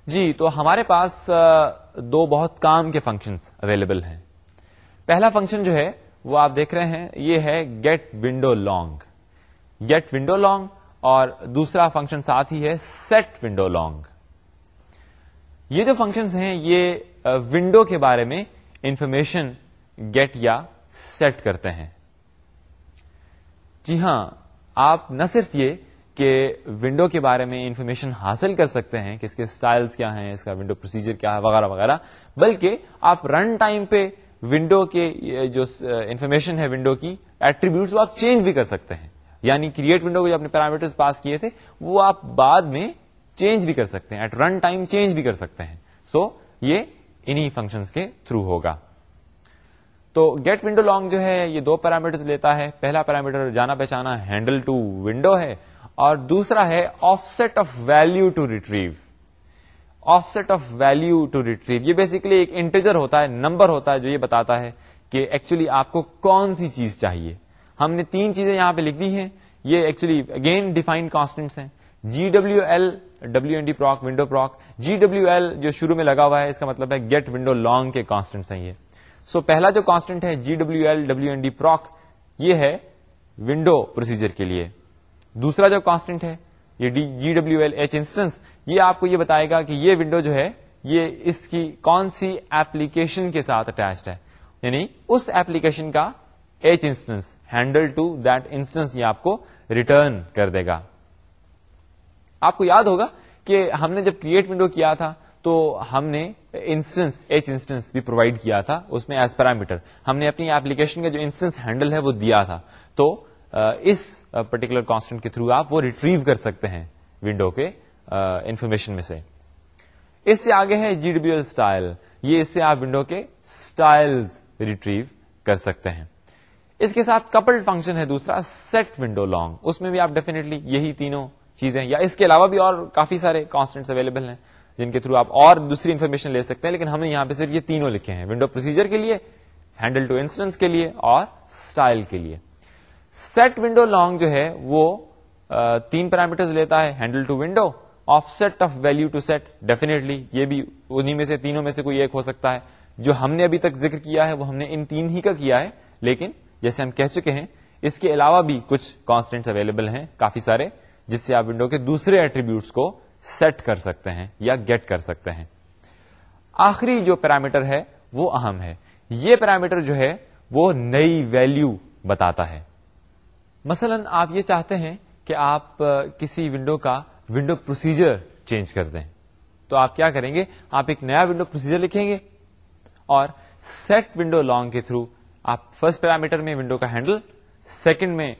جی تو ہمارے پاس دو بہت کام کے فنکشنز اویلیبل ہیں۔ پہلا فنکشن جو ہے، وہ آپ دیکھ رہے ہیں، یہ ہے get window long get window long اور دوسرا فنکشن ساتھ ہی ہے سیٹ ونڈو لانگ یہ جو فنکشنز ہیں، یہ ونڈو کے بارے میں انفارمیشن گیٹ یا سیٹ کرتے ہیں۔ جی ہاں آپ نہ صرف یہ کہ ونڈو کے بارے میں انفارمیشن حاصل کر سکتے ہیں کہ اس کے سٹائلز کیا ہیں اس کا ونڈو پروسیجر کیا ہے وغیرہ وغیرہ۔ بلکہ آپ رن ٹائم پہ ونڈو کے جو انفارمیشن ہے ونڈو کی ایٹریبیوٹس وہ آپ چینج بھی کر سکتے ہیں۔ یعنی کریٹ ونڈو کو جو اپنے پیرامیٹر پاس کیے تھے وہ آپ بعد میں چینج بھی کر سکتے ہیں ایٹ رن ٹائم چینج بھی کر سکتے ہیں۔ سو so, یہ انہی فنکشنز کے تھرو ہوگا۔ تو گیٹ ونڈو لانگ جو ہے یہ دو پیرامیٹر لیتا ہے۔ پہلا پیرامیٹر جانا پہچانا ہینڈل ٹو ونڈو ہے۔ اور دوسرا ہے offset of value to retrieve offset of value to retrieve یہ بیسکلی ایک انٹیجر ہوتا ہے نمبر ہوتا ہے جو یہ بتاتا ہے کہ ایکچولی آپ کو کون سی چیز چاہیے. ہم نے تین چیزیں یہاں پہ لکھ دی ہیں. یہ ایکچولی اگین ڈیفائنڈ کانسٹنٹس ہیں. G W L W N D proc window proc G W L جو شروع میں لگا ہوا ہے اس کا مطلب ہے گیٹ ونڈو لانگ کے کانسٹنٹس ہیں یہ. سو so, پہلا جو کانسٹنٹ ہے G W L W N D proc یہ ہے ونڈو پروسیجر کے لیے. دوسرا جو کانسٹنٹ ہے، یہ G W L H instance یہ آپ کو یہ بتائے گا کہ یہ ونڈو جو ہے، یہ اس کی کون سی ایپلیکیشن کے ساتھ اٹیچڈ ہے؟ یعنی اس ایپلیکیشن کا H instance handle to that instance یہ آپ کو ریٹرن کر دے گا۔ آپ کو یاد ہوگا کہ ہم نے جب کریٹ ونڈو کیا تھا، تو ہم نے انسٹنس ایچ انسٹنس بھی پرووائڈ کیا تھا، اس میں ایز پیرامیٹر ہم نے اپنی ایپلیکیشن کا جو انسٹنس ہینڈل ہے، وہ دیا تھا۔ تو اس پرٹیکولر کانسٹنٹ کے تھرو آپ وہ ریٹریو کر سکتے ہیں ونڈو کے انفارمیشن میں سے۔ اس سے آگے ہے جی ڈبلو ایل اسٹائل یہ اس سے آپ ونڈو کے اسٹائل ریٹریو کر سکتے ہیں۔ اس کے ساتھ کپل فنکشن ہے دوسرا سیٹ ونڈو لانگ اس میں بھی آپ ڈیفینیٹلی یہی تینوں چیزیں یا اس کے علاوہ بھی اور کافی سارے کانسٹنٹ اویلیبل ہیں جن کے تھرو آپ اور دوسری انفارمیشن لے سکتے ہیں، لیکن ہم نے یہاں پہ صرف یہ تینوں لکھے ہیں۔ ونڈو پروسیجر کے لیے ہینڈل ٹو انسٹنس کے لیے اور اسٹائل کے لیے۔ سیٹ ونڈو لانگ جو ہے وہ تین پیرامیٹر لیتا ہے handle to window offset of value to set definitely یہ بھی انہیں میں سے تینوں میں سے کوئی ایک ہو سکتا ہے۔ جو ہم نے ابھی تک ذکر کیا ہے وہ ہم نے ان تین ہی کا کیا ہے، لیکن جیسے ہم کہہ چکے ہیں، اس کے علاوہ بھی کچھ کانسٹینٹ اویلیبل ہیں، کافی سارے، جس سے آپ ونڈو کے دوسرے ایٹریبیوٹس کو سیٹ کر سکتے ہیں یا گیٹ کر سکتے ہیں۔ آخری جو پیرامیٹر ہے وہ اہم ہے۔ یہ پیرامیٹر جو ہے وہ نئی ویلو بتاتا ہے۔ مثلا آپ یہ چاہتے ہیں کہ آپ کسی ونڈو کا ونڈو پروسیجر چینج کر دیں۔ تو آپ کیا کریں گے؟ آپ ایک نیا ونڈو پروسیجر لکھیں گے اور سیٹ ونڈو لانگ کے تھرو آپ فرسٹ پیرامیٹر میں ونڈو کا ہینڈل سیکنڈ میں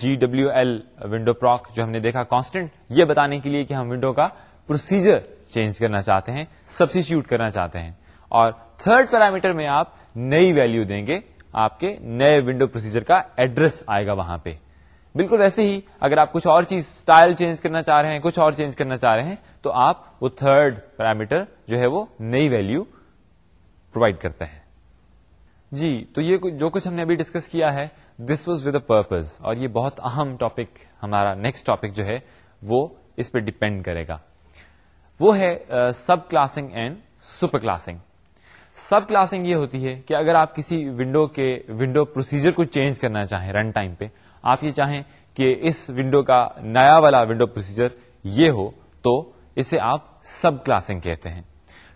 G W L window proc جو ہم نے دیکھا کانسٹنٹ یہ بتانے کے لیے کہ ہم ونڈو کا پروسیجر چینج کرنا چاہتے ہیں سبسٹیچیوٹ کرنا چاہتے ہیں۔ اور تھرڈ پیرامیٹر میں آپ نئی ویلو دیں گے۔ آپ کے نئے ونڈو پروسیجر کا ایڈریس آئے گا وہاں پہ۔ بالکل ویسے ہی اگر آپ کچھ اور چیز اسٹائل چینج کرنا چاہ رہے ہیں، کچھ اور چینج کرنا چاہ رہے ہیں، تو آپ وہ تھرڈ پیرامیٹر جو ہے وہ نئی ویلو پرووائڈ کرتے ہیں۔ جی تو یہ جو کچھ ہم نے ابھی ڈسکس کیا ہے this was with a purpose اور یہ بہت اہم ٹاپک ہمارا نیکسٹ ٹاپک جو ہے، وہ اس پہ ڈپینڈ کرے گا۔ وہ ہے subclassing and superclassing subclassing یہ ہوتی ہے کہ اگر آپ کسی ونڈو کے ونڈو پروسیجر کو چینج کرنا چاہیں رن ٹائم پہ، آپ یہ چاہیں کہ اس ونڈو کا نیا والا ونڈو پروسیجر یہ ہو، تو اسے آپ سب کلاسنگ کہتے ہیں۔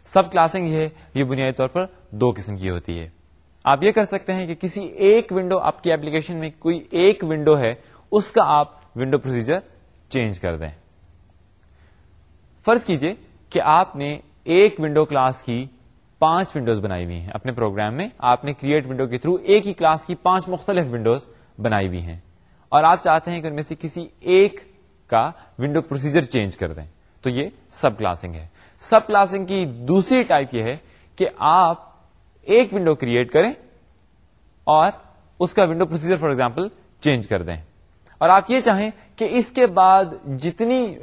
سب کلاسنگ یہ ہے، یہ بنیادی طور پر دو قسم کی ہوتی ہے۔ آپ یہ کر سکتے ہیں کہ کسی ایک ونڈو آپ کی ایپلیکیشن میں کوئی ایک ونڈو ہے، اس کا آپ ونڈو پروسیجر چینج کر دیں۔ فرض کیجیے کہ آپ نے ایک ونڈو کلاس کی پانچ ونڈوز بنائی ہوئی ہیں اپنے پروگرام میں۔ آپ نے کریٹ ونڈو کے تھرو ایک ہی کلاس کی پانچ مختلف ونڈوز بنائی ہوئی ہیں۔ اور آپ چاہتے ہیں کہ ان میں سے کسی ایک کا ونڈو پروسیجر چینج کر دیں۔ تو یہ سب کلاسنگ ہے۔ سب کلاسنگ کی دوسری ٹائپ یہ ہے کہ آپ ایک ونڈو کریٹ کریں اور اس کا window procedure for example change کر دیں۔ اور آپ یہ چاہیں کہ اس کے بعد جتنی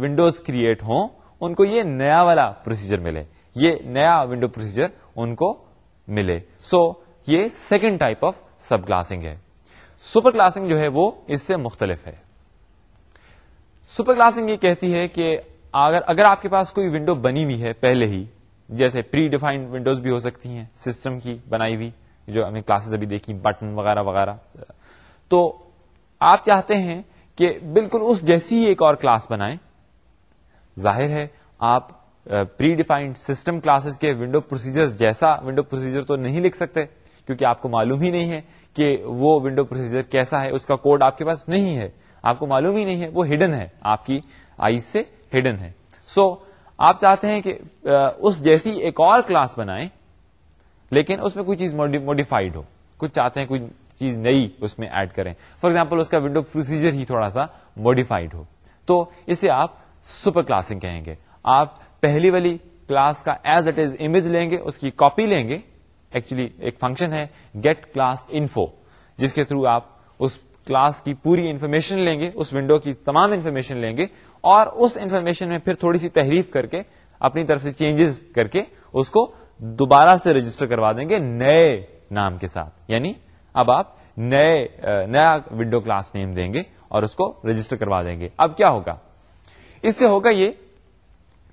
ونڈوز کریٹ ہوں، ان کو یہ نیا والا پروسیجر ملے۔ یہ نیا ونڈو پروسیجر ان کو ملے۔ سو so, یہ second type of subclassing ہے۔ سپر کلاسنگ جو ہے وہ اس سے مختلف ہے۔ سپر کلاسنگ یہ کہتی ہے کہ اگر اگر آپ کے پاس کوئی ونڈو بنی ہوئی ہے پہلے ہی جیسے پری ڈیفائنڈ ونڈوز بھی ہو سکتی ہیں سسٹم کی بنائی ہوئی جو ہمیں کلاسز ابھی دیکھی بٹن وغیرہ وغیرہ۔ تو آپ چاہتے ہیں کہ بالکل اس جیسی ہی ایک اور کلاس بنائیں۔ ظاہر ہے آپ پری ڈیفائنڈ سسٹم کلاسز کے ونڈو پروسیجر جیسا ونڈو پروسیجر تو نہیں لکھ سکتے کیونکہ آپ کو معلوم ہی نہیں ہے کہ وہ ونڈو پروسیجر کیسا ہے اس کا کوڈ آپ کے پاس نہیں ہے۔ آپ کو معلوم ہی نہیں ہے وہ ہڈن ہے آپ کی آئی سے ہڈن ہے۔ سو so, آپ چاہتے ہیں کہ اس جیسی ایک اور کلاس بنائیں لیکن اس میں کوئی چیز موڈیفائڈ ہو۔ کچھ چاہتے ہیں کوئی چیز نئی اس میں ایڈ کریں۔ فار ایگزامپل اس کا ونڈو پروسیجر ہی تھوڑا سا موڈیفائڈ ہو۔ تو اسے آپ سپر کلاسنگ کہیں گے۔ آپ پہلی والی کلاس کا ایز اٹ از امیج لیں گے، اس کی کاپی لیں گے۔ ایکچولی ایک فنکشن ہے گیٹ کلاس انفو جس کے تھرو آپ اس کلاس کی پوری انفارمیشن لیں گے، اس ونڈو کی تمام انفارمیشن لیں گے اور اس انفارمیشن میں پھر تھوڑی سی تحریف کر کے، اپنی طرف سے چینجز کر کے اس کو دوبارہ سے رجسٹر کروا دیں گے نئے نام کے ساتھ۔ یعنی اب آپ نئے، نیا ونڈو کلاس نیم دیں گے اور اس کو رجسٹر کروا دیں گے۔ اب کیا ہوگا؟ اس سے ہوگا یہ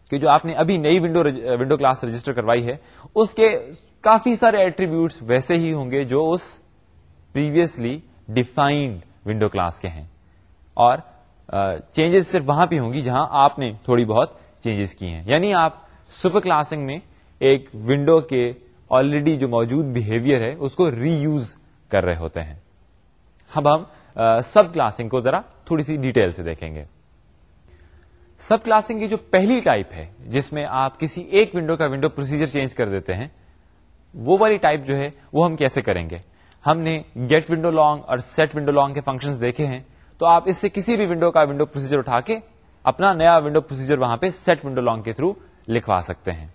کہ جو آپ نے ابھی نئی ونڈو ونڈو کلاس رجسٹر کروائی ہے، اس کے کافی سارے ایٹریبیوٹس ویسے ہی ہوں گے جو اس پریویسلی ڈیفائنڈ ونڈو کلاس کے ہیں۔ اور چینجز صرف وہاں پہ ہوں گی جہاں آپ نے تھوڑی بہت چینجز کی ہیں۔ یعنی آپ سپر کلاسنگ میں ایک ونڈو کے آلریڈی جو موجود بہیویئر ہے، اس کو ری یوز کر رہے ہوتے ہیں۔ اب ہم سب کلاسنگ کو ذرا تھوڑی سی ڈیٹیل سے دیکھیں گے۔ سب کلاسنگ کی جو پہلی ٹائپ ہے، جس میں آپ کسی ایک ونڈو کا ونڈو پروسیجر چینج کر دیتے ہیں، وہ والی ٹائپ جو ہے، وہ ہم کیسے کریں گے؟ ہم نے گیٹ ونڈو لانگ اور سیٹ ونڈو لانگ کے فنکشن دیکھے ہیں، تو آپ اس سے کسی بھی ونڈو کا ونڈو پروسیجر اٹھا کے اپنا نیا ونڈو پروسیجر وہاں پہ سیٹ ونڈو لانگ کے تھرو لکھوا سکتے ہیں۔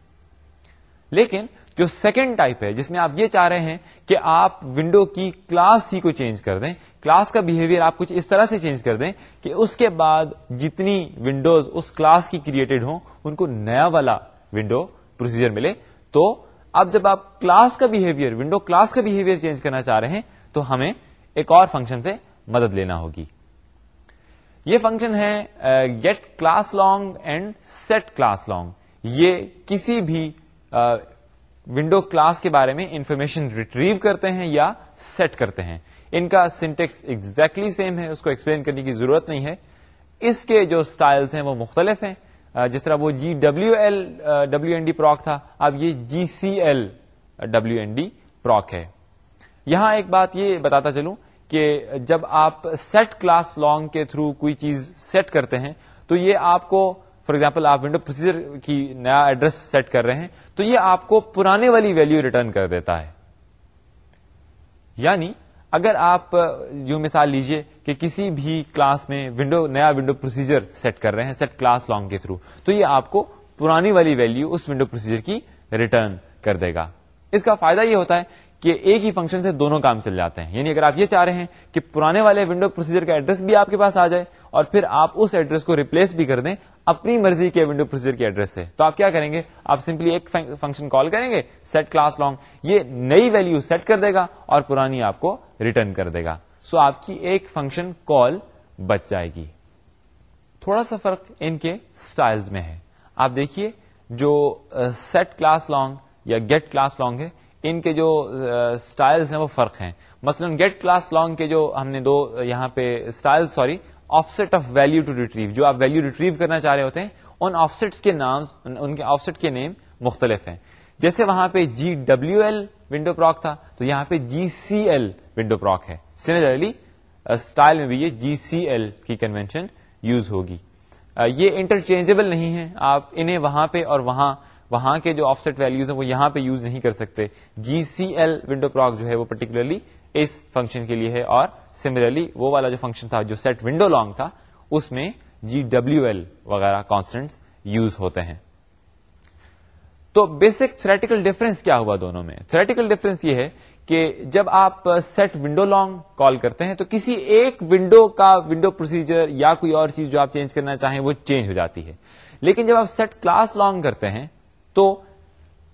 لیکن جو سیکنڈ ٹائپ ہے، جس میں آپ یہ چاہ رہے ہیں کہ آپ ونڈو کی کلاس ہی کو چینج کر دیں کلاس کا بہیویئر آپ کچھ اس طرح سے چینج کر دیں کہ اس کے بعد جتنی ونڈوز اس کلاس کی کریٹڈ ہوں، ان کو نیا والا ونڈو پروسیجر ملے۔ تو اب جب آپ کلاس کا بہیویئر ونڈو کلاس کا بہیویئر چینج کرنا چاہ رہے ہیں، تو ہمیں ایک اور فنکشن سے مدد لینا ہوگی۔ یہ فنکشن ہے get class long and set class long یہ کسی بھی ونڈو کلاس کے بارے میں انفارمیشن ریٹریو کرتے ہیں یا سیٹ کرتے ہیں۔ ان کا سنٹیکس ایگزیکٹلی سیم ہے، اس کو ایکسپلین کرنے کی ضرورت نہیں ہے۔ اس کے جو سٹائلز ہیں وہ مختلف ہیں۔ جس طرح وہ G W L W N D proc تھا، اب یہ G C L W N D proc ہے۔ یہاں ایک بات یہ بتاتا چلوں کہ جب آپ سیٹ کلاس لانگ کے تھرو کوئی چیز سیٹ کرتے ہیں، تو یہ آپ کو فار ایگزامپل آپ ونڈو پروسیجر کی نیا ایڈریس سیٹ کر رہے ہیں، تو یہ آپ کو پرانے والی ویلو ریٹرن کر دیتا ہے۔ یعنی اگر آپ یوں مثال لیجیے کہ کسی بھی کلاس میں ونڈو، نیا ونڈو پروسیجر سیٹ کر رہے ہیں سیٹ کلاس لانگ کے تھرو تو یہ آپ کو پرانی والی ویلو اس ونڈو پروسیجر کی ریٹرن کر دے گا۔ اس کا فائدہ یہ ہوتا ہے کہ ایک ہی فنکشن سے دونوں کام چل جاتے ہیں۔ یعنی اگر آپ یہ چاہ رہے ہیں کہ پرانے والے ونڈو پروسیجر کا ایڈریس بھی آپ کے پاس آ جائے اور پھر آپ اس ایڈریس کو ریپلیس بھی کر دیں اپنی مرضی کے ونڈو پروسیجر کے ایڈریس سے۔ تو آپ کیا کریں گے؟ آپ سمپلی ایک فنکشن کال کریں گے سیٹ کلاس لانگ یہ نئی ویلو سیٹ کر دے گا اور پرانی آپ کو ریٹرن کر دے گا۔ سو so آپ کی ایک فنکشن کال بچ جائے گی۔ تھوڑا سا فرق ان کے سٹائلز میں ہے۔ آپ دیکھیے، جو سیٹ کلاس لانگ یا گیٹ کلاس لانگ ہے ان کے جو سٹائلز ہیں وہ فرق ہیں۔ مثلا گیٹ کلاس لانگ کے جو ہم نے دو یہاں پہ style sorry offset of value to retrieve جو آپ ویلو ریٹریو کرنا چاہ رہے ہوتے ہیں، ان آف سیٹس کے نام ان کے آف سیٹ کے نیم مختلف ہیں۔ جیسے وہاں پہ G W L window proc تھا، تو یہاں پہ جی سی ایل ونڈو پراک ہے۔ سملرلی اسٹائل میں بھی یہ جی سی ایل کی کنوینشن یوز ہوگی۔ یہ انٹرچینجبل نہیں ہے آپ انہیں وہاں پہ اور وہاں وہاں کے جو آف سیٹ ویلوز ہیں وہ یہاں پہ یوز نہیں کر سکتے۔ جی سی ایل ونڈو پراک جو ہے وہ پرٹیکولرلی اس فنکشن کے لیے ہے اور سملرلی وہ والا جو فنکشن تھا جو سیٹ ونڈو لانگ تھا، اس میں جی ڈبلو ایل وغیرہ کانسٹنٹ یوز ہوتے ہیں۔ تو بیسک تھریٹیکل ڈفرنس کیا ہوا دونوں میں؟ تھریٹیکل ڈفرنس یہ ہے کہ جب آپ سیٹ ونڈو لانگ کال کرتے ہیں تو کسی ایک ونڈو کا ونڈو پروسیجر یا کوئی اور چیز جو آپ چینج کرنا چاہیں وہ چینج ہو جاتی ہے۔ لیکن جب آپ سیٹ کلاس لانگ کرتے ہیں تو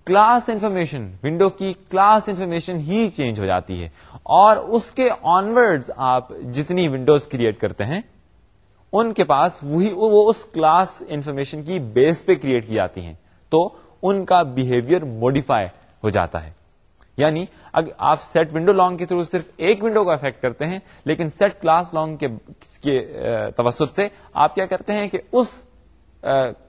کلاس انفارمیشن ونڈو کی کلاس انفارمیشن ہی چینج ہو جاتی ہے۔ اور اس کے آنورڈ آپ جتنی ونڈوز کریٹ کرتے ہیں، ان کے پاس وہی وہ اس کلاس انفارمیشن کی بیس پہ کریٹ کی جاتی ہیں۔ تو ان کا بہیویئر موڈیفائی ہو جاتا ہے۔ یعنی اگر آپ سیٹ ونڈو لانگ کے تھرو صرف ایک ونڈو کو افیکٹ کرتے ہیں، لیکن سیٹ کلاس لانگ کے توسط سے آپ کیا کرتے ہیں کہ اس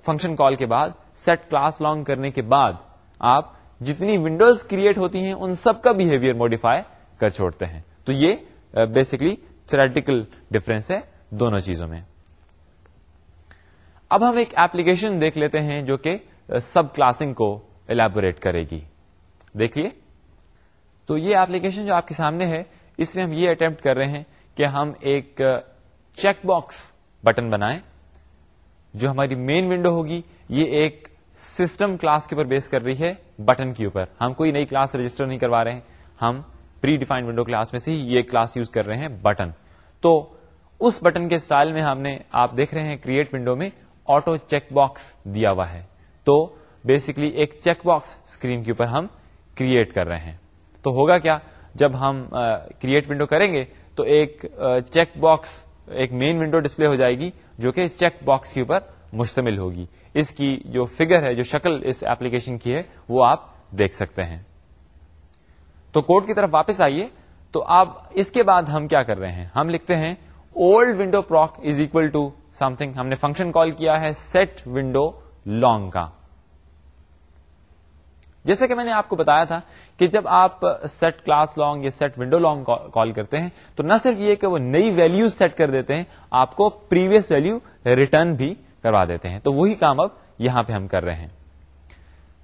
فنکشن کال کے بعد سیٹ کلاس لانگ کرنے کے بعد آپ جتنی ونڈوز کریٹ ہوتی ہیں، ان سب کا بہیویئر موڈیفائی کر چھوڑتے ہیں۔ تو یہ بیسکلی تھریٹیکل ڈفرینس ہے دونوں چیزوں میں۔ اب ہم ایک ایپلیکیشن دیکھ لیتے ہیں جو کہ uh, سب کلاسنگ کو الیبوریٹ کرے گی۔ دیکھیے تو یہ ایپلیکیشن جو آپ کے سامنے ہے، اس میں ہم یہ اٹمپٹ کر رہے ہیں کہ ہم ایک چیک باکس بٹن بنائیں، جو ہماری مین ونڈو ہوگی۔ یہ ایک سسٹم کلاس کے اوپر بیس کر رہی ہے بٹن کے اوپر۔ ہم کوئی نئی کلاس رجسٹر نہیں کروا رہے ہیں۔ ہم پری ڈیفائنڈ ونڈو کلاس میں سے ہی یہ کلاس یوز کر رہے ہیں بٹن۔ تو اس بٹن کے سٹائل میں ہم نے آپ دیکھ رہے ہیں کریٹ ونڈو میں آٹو چیک باکس دیا ہوا ہے۔ تو بیسکلی ایک چیک باکس اسکرین کے اوپر ہم کریٹ کر رہے ہیں۔ تو ہوگا کیا؟ جب ہم کریٹ ونڈو کریں گے تو ایک چیک باکس ایک مین ونڈو ڈسپلے ہو جائے گی جو کہ چیک باکس کے اوپر مشتمل ہوگی۔ اس کی جو فگر ہے، جو شکل اس ایپلیکیشن کی ہے، وہ آپ دیکھ سکتے ہیں۔ تو کوڈ کی طرف واپس آئیے۔ تو آپ اس کے بعد ہم کیا کر رہے ہیں؟ ہم لکھتے ہیں old window proc is equal to something ہم نے فنکشن کال کیا ہے سیٹ ونڈو لانگ کا۔ جیسے کہ میں نے آپ کو بتایا تھا کہ جب آپ سیٹ کلاس لانگ یا سیٹ ونڈو لانگ کال کرتے ہیں، تو نہ صرف یہ کہ وہ نئی ویلو سیٹ کر دیتے ہیں، آپ کو پریویس ویلو ریٹرن بھی کروا دیتے ہیں تو وہی کام اب یہاں پہ ہم کر رہے ہیں۔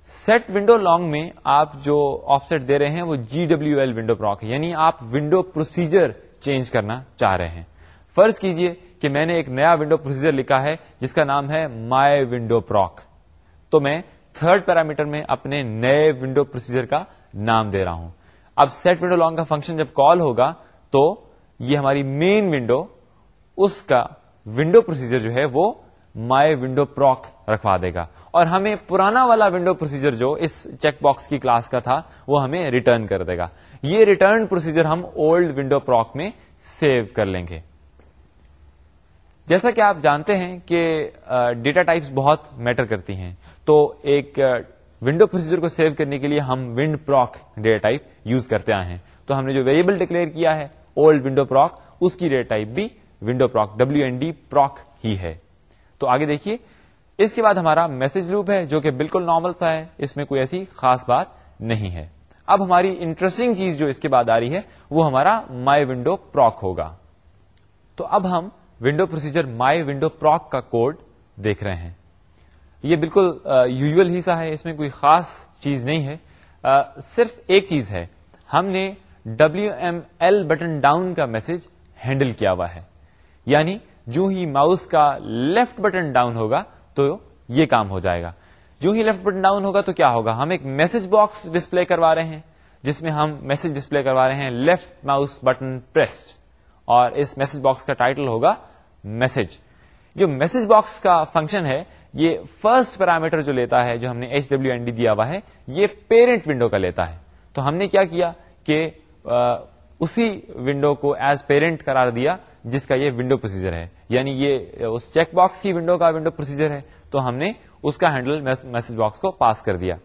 سیٹ ونڈو لانگ میں آپ جو آف سیٹ دے رہے ہیں وہ G W L window proc یعنی آپ ونڈو پروسیجر چینج کرنا چاہ رہے ہیں۔ فرض کیجیے کہ میں نے ایک نیا ونڈو پروسیجر لکھا ہے جس کا نام ہے مائی ونڈو پروک تو میں تھرڈ پیرامیٹر میں اپنے نئے ونڈو پروسیجر کا نام دے رہا ہوں۔ اب سیٹ ونڈو لانگ کا فنکشن جب کال ہوگا تو یہ ہماری مین ونڈو اس کا ونڈو پروسیجر جو ہے وہ مائی ونڈو پروک رکھوا دے گا۔ اور ہمیں پرانا والا ونڈو پروسیجر جو اس چیک باکس کی کلاس کا تھا، وہ ہمیں ریٹرن کر دے گا۔ یہ ریٹرن پروسیجر ہم اولڈ ونڈو پروک میں سیو کر لیں گے۔ جیسا کہ آپ جانتے ہیں کہ ڈیٹا ٹائپس بہت میٹر کرتی ہیں۔ تو ایک ونڈو پروسیجر کو سیو کرنے کے لیے ہم wnd proc data type use کرتے آئے ہیں۔ تو ہم نے جو ویریبل ڈکلیئر کیا ہے، اولڈ ونڈو پروک، اس کی ڈیٹا ٹائپ بھی window proc W N D proc ہی ہے۔ تو آگے دیکھیے، اس کے بعد ہمارا میسج لوپ ہے جو کہ بالکل نارمل سا ہے، اس میں کوئی ایسی خاص بات نہیں ہے۔ اب ہماری انٹرسٹنگ چیز جو اس کے بعد آ رہی ہے، وہ ہمارا مائی ونڈو پروک ہوگا۔ تو اب ہم window procedure my window proc کا کوڈ دیکھ رہے ہیں۔ یہ بالکل یوزل ہی سا ہے، اس میں کوئی خاص چیز نہیں ہے۔ صرف ایک چیز ہے۔ ہم نے W M L button down کا میسج ہینڈل کیا ہوا ہے۔ یعنی جو ہی ماؤس کا لیفٹ بٹن ڈاؤن ہوگا تو یہ کام ہو جائے گا۔ جو ہی لیفٹ بٹن ڈاؤن ہوگا تو کیا ہوگا؟ ہم ایک میسج باکس ڈسپلے کروا رہے ہیں، جس میں ہم میسج ڈسپلے کروا رہے ہیں لیفٹ ماؤس بٹن پریسڈ اور اس میسج باکس کا ٹائٹل ہوگا میسج جو میسج باکس کا فنکشن ہے، یہ فرسٹ پیرامیٹر جو لیتا ہے، جو ہم نے ایچ ڈبلو این ڈی دیا ہوا ہے، یہ پیرنٹ ونڈو کا لیتا ہے۔ تو ہم نے کیا کیا کہ اسی ونڈو کو ایز پیرنٹ قرار دیا۔ جس کا یہ ونڈو پروسیجر ہے۔ یعنی یہ اس چیک باکس کی ونڈو کا ونڈو پروسیجر ہے۔ تو ہم نے اس کا ہینڈل میسج باکس کو پاس کر دیا۔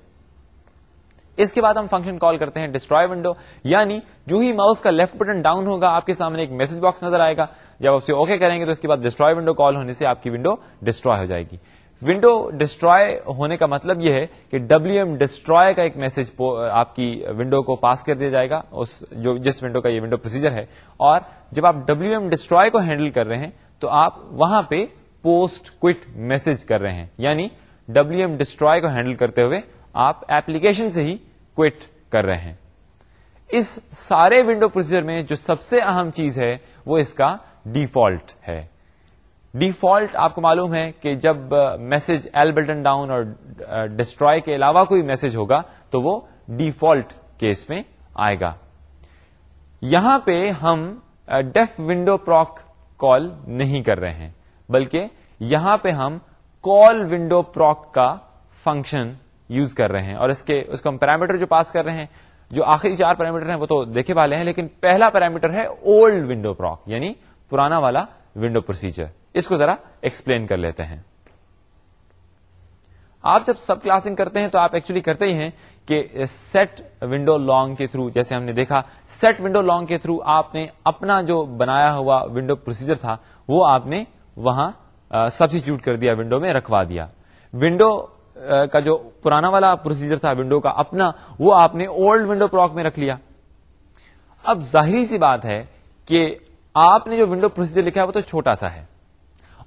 اس کے بعد ہم فنکشن کال کرتے ہیں ڈسٹروائے ونڈو یعنی جو ہی ماؤس کا لیفٹ بٹن ڈاؤن ہوگا، آپ کے سامنے ایک میسج باکس نظر آئے گا۔ جب آپ سے اوکے کریں گے تو اس کے بعد ڈسٹروائے ونڈو کال ہونے سے آپ کی ونڈو ڈسٹروائے ہو جائے گی۔ ونڈو ڈسٹروائے ہونے کا مطلب یہ ہے کہ ڈبلو ایم ڈسٹروائے کا ایک میسج آپ کی ونڈو کو پاس کر دیا جائے گا، اس جو جس ونڈو کا یہ ونڈو پروسیجر ہے۔ اور جب آپ ڈبلو ایم ڈسٹروائے کو ہینڈل کر رہے ہیں، تو آپ وہاں پہ پوسٹ کوئٹ میسج کر رہے ہیں۔ یعنی ڈبلو ایم ڈسٹروائے کو ہینڈل کرتے ہوئے آپ ایپلیکیشن سے ہی کوئٹ کر رہے ہیں۔ اس سارے ونڈو پروسیجر میں جو سب سے اہم چیز ہے، وہ اس کا ڈیفالٹ ہے۔ ڈیفالٹ آپ کو معلوم ہے کہ جب میسج ایل بلٹن ڈاؤن اور ڈسٹروائے کے علاوہ کوئی میسج ہوگا تو وہ ڈیفالٹ کیس میں آئے گا۔ یہاں پہ ہم ڈیف ونڈو پروک کال نہیں کر رہے ہیں، بلکہ یہاں پہ ہم کال ونڈو پروک کا فنکشن یوز کر رہے ہیں اور اس کے، اس کا پیرامیٹر جو پاس کر رہے ہیں، جو آخری چار پیرامیٹر ہیں وہ تو دیکھے والے ہیں، لیکن پہلا پیرامیٹر ہے اولڈ ونڈو پروک یعنی پرانا والا ونڈو پروسیجر۔ اس کو ذرا ایکسپلین کر لیتے ہیں۔ آپ جب سب کلاسنگ کرتے ہیں تو آپ ایکچولی کرتے ہی ہیں کہ سیٹ ونڈو لانگ کے تھرو جیسے ہم نے دیکھا سیٹ ونڈو لانگ کے تھرو آپ نے اپنا جو بنایا ہوا ونڈو پروسیجر تھا، وہ آپ نے وہاں سبسٹیچیوٹ کر دیا ونڈو میں رکھوا دیا۔ ونڈو کا جو پرانا والا پروسیجر تھا ونڈو کا اپنا، وہ آپ نے اولڈ ونڈو پروک میں رکھ لیا۔ اب ظاہری سی بات ہے کہ آپ نے جو ونڈو پروسیجر لکھا ہے، وہ تو چھوٹا سا ہے۔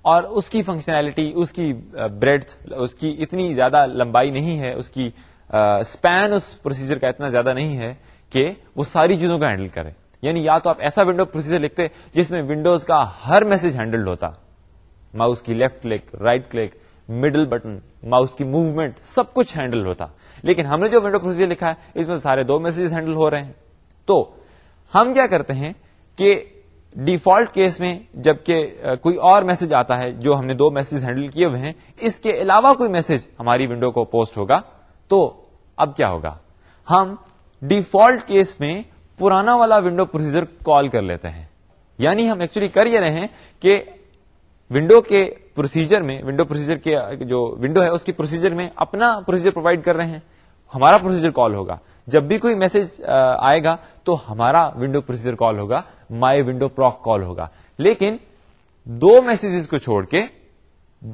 اور اس کی فنکشنلٹی اس کی uh, بریڈ اس کی اتنی زیادہ لمبائی نہیں ہے، اس کی uh, اسپین اس پروسیجر کا اتنا زیادہ نہیں ہے کہ وہ ساری چیزوں کو ہینڈل کرے۔ یعنی یا تو آپ ایسا ونڈو پروسیجر لکھتے جس میں ونڈوز کا ہر میسج ہینڈلڈ ہوتا۔ ماؤس کی left click right click middle button mouse کی موومنٹ سب کچھ ہینڈل ہوتا۔ لیکن ہم نے جو ونڈو پروسیجر لکھا ہے، اس میں سارے دو میسج ہینڈل ہو رہے ہیں۔ تو ہم کیا کرتے ہیں کہ ڈیفالٹ کیس میں جبکہ کوئی اور میسج آتا ہے جو ہم نے دو میسج ہینڈل کیے ہوئے ہیں، اس کے علاوہ کوئی میسج ہماری ونڈو کو پوسٹ ہوگا، تو اب کیا ہوگا؟ ہم ڈیفالٹ کیس میں پرانا والا ونڈو پروسیجر کال کر لیتے ہیں۔ یعنی ہم ایکچولی کر یہ رہے ہیں کہ ونڈو کے پروسیجر میں، ونڈو پروسیجر کے، جو ونڈو ہے، اس کے پروسیجر میں اپنا پروسیجر پرووائڈ کر رہے ہیں، ہمارا پروسیجر کال ہوگا۔ جب بھی کوئی میسج آئے گا تو ہمارا ونڈو پروسیجر کال ہوگا مائی ونڈو پروک کال ہوگا۔ لیکن دو میسجز کو چھوڑ کے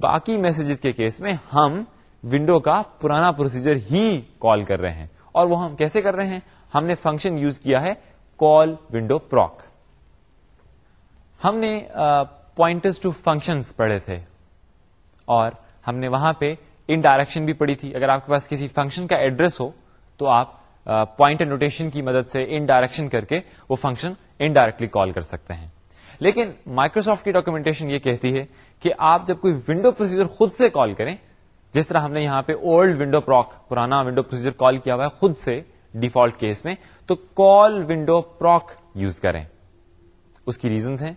باقی میسجز کے کیس میں ہم ونڈو کا پرانا پروسیجر ہی کال کر رہے ہیں۔ اور وہ ہم کیسے کر رہے ہیں؟ ہم نے فنکشن یوز کیا ہے کال ونڈو پروک ہم نے پوائنٹس ٹو فنکشن پڑھے تھے۔ اور ہم نے وہاں پہ ان ڈائریکشن بھی پڑھی تھی۔ اگر آپ کے پاس کسی فنکشن کا ایڈریس ہو تو آپ پوائنٹ نوٹیشن کی مدد سے ان ڈائریکشن کر کے وہ فنکشن انڈائریکٹلی کال کر سکتے ہیں۔ لیکن مائکروسافٹ کی ڈاکومنٹیشن یہ کہتی ہے کہ آپ جب کوئی ونڈو پروسیجر خود سے کال کریں، جس طرح ہم نے یہاں پہ اولڈ ونڈو پروک پرانا ونڈو پروسیجر کال کیا ہوا ہے خود سے ڈیفالٹ کیس میں، تو کال ونڈو پروک یوز کریں۔ اس کی ریزنس ہیں،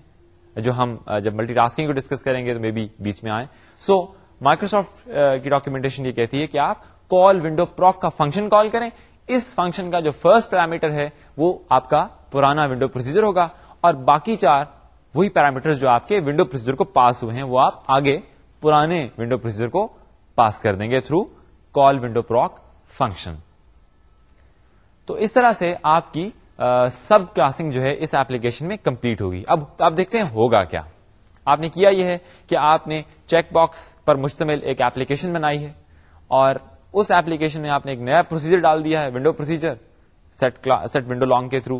جو ہم جب ملٹی ٹاسکنگ کو ڈسکس کریں گے تو مے بی بیچ میں آئے سو مائکروسافٹ کی ڈاکومنٹیشن یہ کہتی ہے کہ آپ کال ونڈو پروک کا فنکشن کال کریں۔ اس فنکشن کا جو فرسٹ پیرامیٹر ہے، وہ آپ کا پرانا ونڈو پروسیجر ہوگا اور باقی چار وہی پیرامیٹر جو آپ کے ونڈو پروسیجر کو پاس ہوئے ہیں، وہ آپ آگے پرانے ونڈو پروسیجر کو پاس کر دیں گے through call window proc function تو اس طرح سے آپ کی سب کلاسنگ جو ہے اس ایپلیکیشن میں کمپلیٹ ہوگی. اب آپ دیکھتے ہیں ہوگا کیا. آپ نے کیا یہ ہے کہ آپ نے چیک باکس پر مشتمل ایک ایپلیکیشن بنائی ہے اور اس ایپلیکیشن میں آپ نے ایک نیا پروسیجر ڈال دیا ہے window procedure set set window long کے تھرو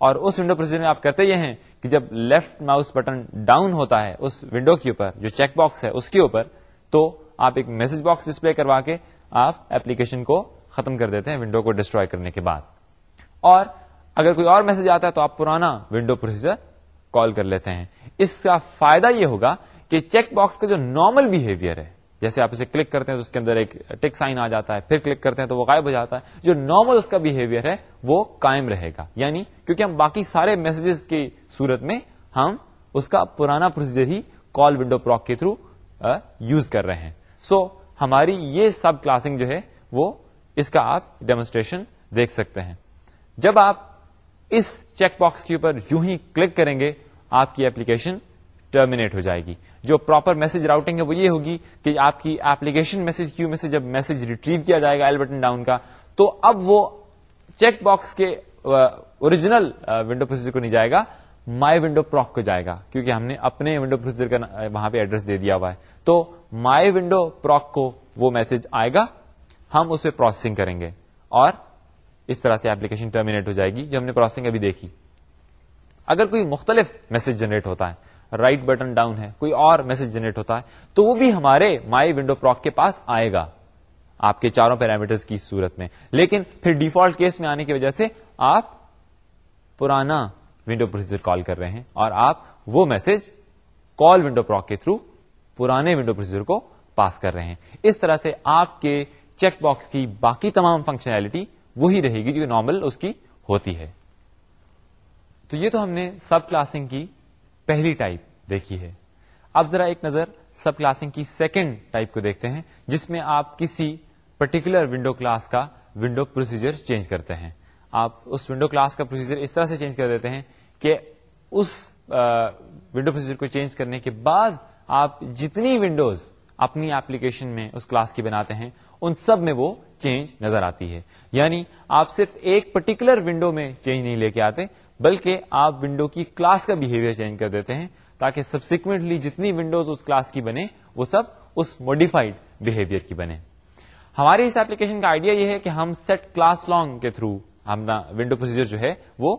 اور اس ونڈو پروسیجر میں آپ کرتے یہ ہیں کہ جب لیفٹ ماؤس بٹن ڈاؤن ہوتا ہے اس ونڈو کے اوپر، جو چیک باکس ہے اس کے اوپر، تو آپ ایک میسج باکس ڈسپلے کروا کے آپ ایپلیکیشن کو ختم کر دیتے ہیں ونڈو کو ڈسٹروائے کرنے کے بعد. اور اگر کوئی اور میسج آتا ہے تو آپ پرانا ونڈو پروسیجر کال کر لیتے ہیں. اس کا فائدہ یہ ہوگا کہ چیک باکس کا جو نارمل بہیویئر ہے جیسے آپ اسے کلک کرتے ہیں تو اس کے اندر ایک ٹک سائن آ جاتا ہے پھر کلک کرتے ہیں تو وہ غائب ہو جاتا ہے۔ جو نارمل اس کا بہیویئر ہے وہ قائم رہے گا۔ یعنی کیونکہ ہم باقی سارے میسجز کی صورت میں ہم اس کا پرانا پروسیجر ہی کال ونڈو پروک کے تھرو یوز کر رہے ہیں۔ سو so, ہماری یہ سب کلاسنگ جو ہے وہ اس کا آپ ڈیمونسٹریشن دیکھ سکتے ہیں۔ جب آپ اس چیک باکس کے اوپر یوں ہی کلک کریں گے آپ کی ایپلیکیشن ٹرمینیٹ ہو جائے گی۔ جو پراپر میسج راؤٹنگ ہے وہ یہ ہوگی کہ آپ کی ایپلیکیشن میسج کیو میں سے جب میسج ریٹریو کیا جائے گا ایل بٹن ڈاؤن کا، تو اب وہ چیک باکس کے اوریجنل ونڈو پروسیجر کو نہیں جائے گا مائی ونڈو پروک کو جائے گا، کیونکہ ہم نے اپنے ونڈو پروسیجر کا وہاں پہ ایڈریس دے دیا ہوا ہے۔ تو مائی ونڈو پروک کو وہ میسج آئے گا، ہم اس پہ پروسیسنگ کریں گے۔ اور اس طرح سے ایپلیکیشن ٹرمینیٹ ہو جائے گی، جو ہم نے پروسیسنگ ابھی دیکھی۔ اگر کوئی مختلف میسج جنریٹ ہوتا ہے رائٹ بٹن ڈاؤن ہے، کوئی اور میسج جنریٹ ہوتا ہے، تو وہ بھی ہمارے مائی ونڈو پروک کے پاس آئے گا آپ کے چاروں پیرامیٹر کی صورت میں۔ لیکن پھر ڈیفالٹ کیس میں آنے کی وجہ سے آپ پرانا ونڈو پروسیجر کال کر رہے ہیں اور آپ وہ میسج کال ونڈو پروک کے تھرو پرانے ونڈو پروسیجر کو پاس کر رہے ہیں۔ اس طرح سے آپ کے چیک باکس کی باقی تمام فنکشنلٹی وہی رہے گی جو نارمل اس کی ہوتی ہے۔ تو یہ تو ہم نے سب کلاسنگ کی۔ پہلی ٹائپ دیکھی ہے۔ اب ذرا ایک نظر سب کلاسنگ کی سیکنڈ ٹائپ کو دیکھتے ہیں، جس میں آپ کسی پرٹیکولر ونڈو کلاس کا ونڈو پروسیجر چینج کرتے ہیں۔ آپ اس ونڈو کلاس کا پروسیجر اس طرح سے چینج کر دیتے ہیں کہ اس ونڈو پروسیجر کو چینج کرنے کے بعد آپ جتنی ونڈوز اپنی ایپلیکیشن میں اس کلاس کی بناتے ہیں، ان سب میں وہ چینج نظر آتی ہے۔ یعنی آپ صرف ایک پرٹیکولر ونڈو میں چینج نہیں لے کے آتے بلکہ آپ ونڈو کی کلاس کا بہیویئر چینج کر دیتے ہیں تاکہ سبسیکوینٹلی جتنی ونڈوز اس کلاس کی بنے وہ سب اس موڈیفائڈ بہیویئر کی بنے ہماری اس ایپلیکیشن کا آئیڈیا یہ ہے کہ ہم سیٹ کلاس لانگ کے تھرو اپنا ونڈو پروسیجر جو ہے وہ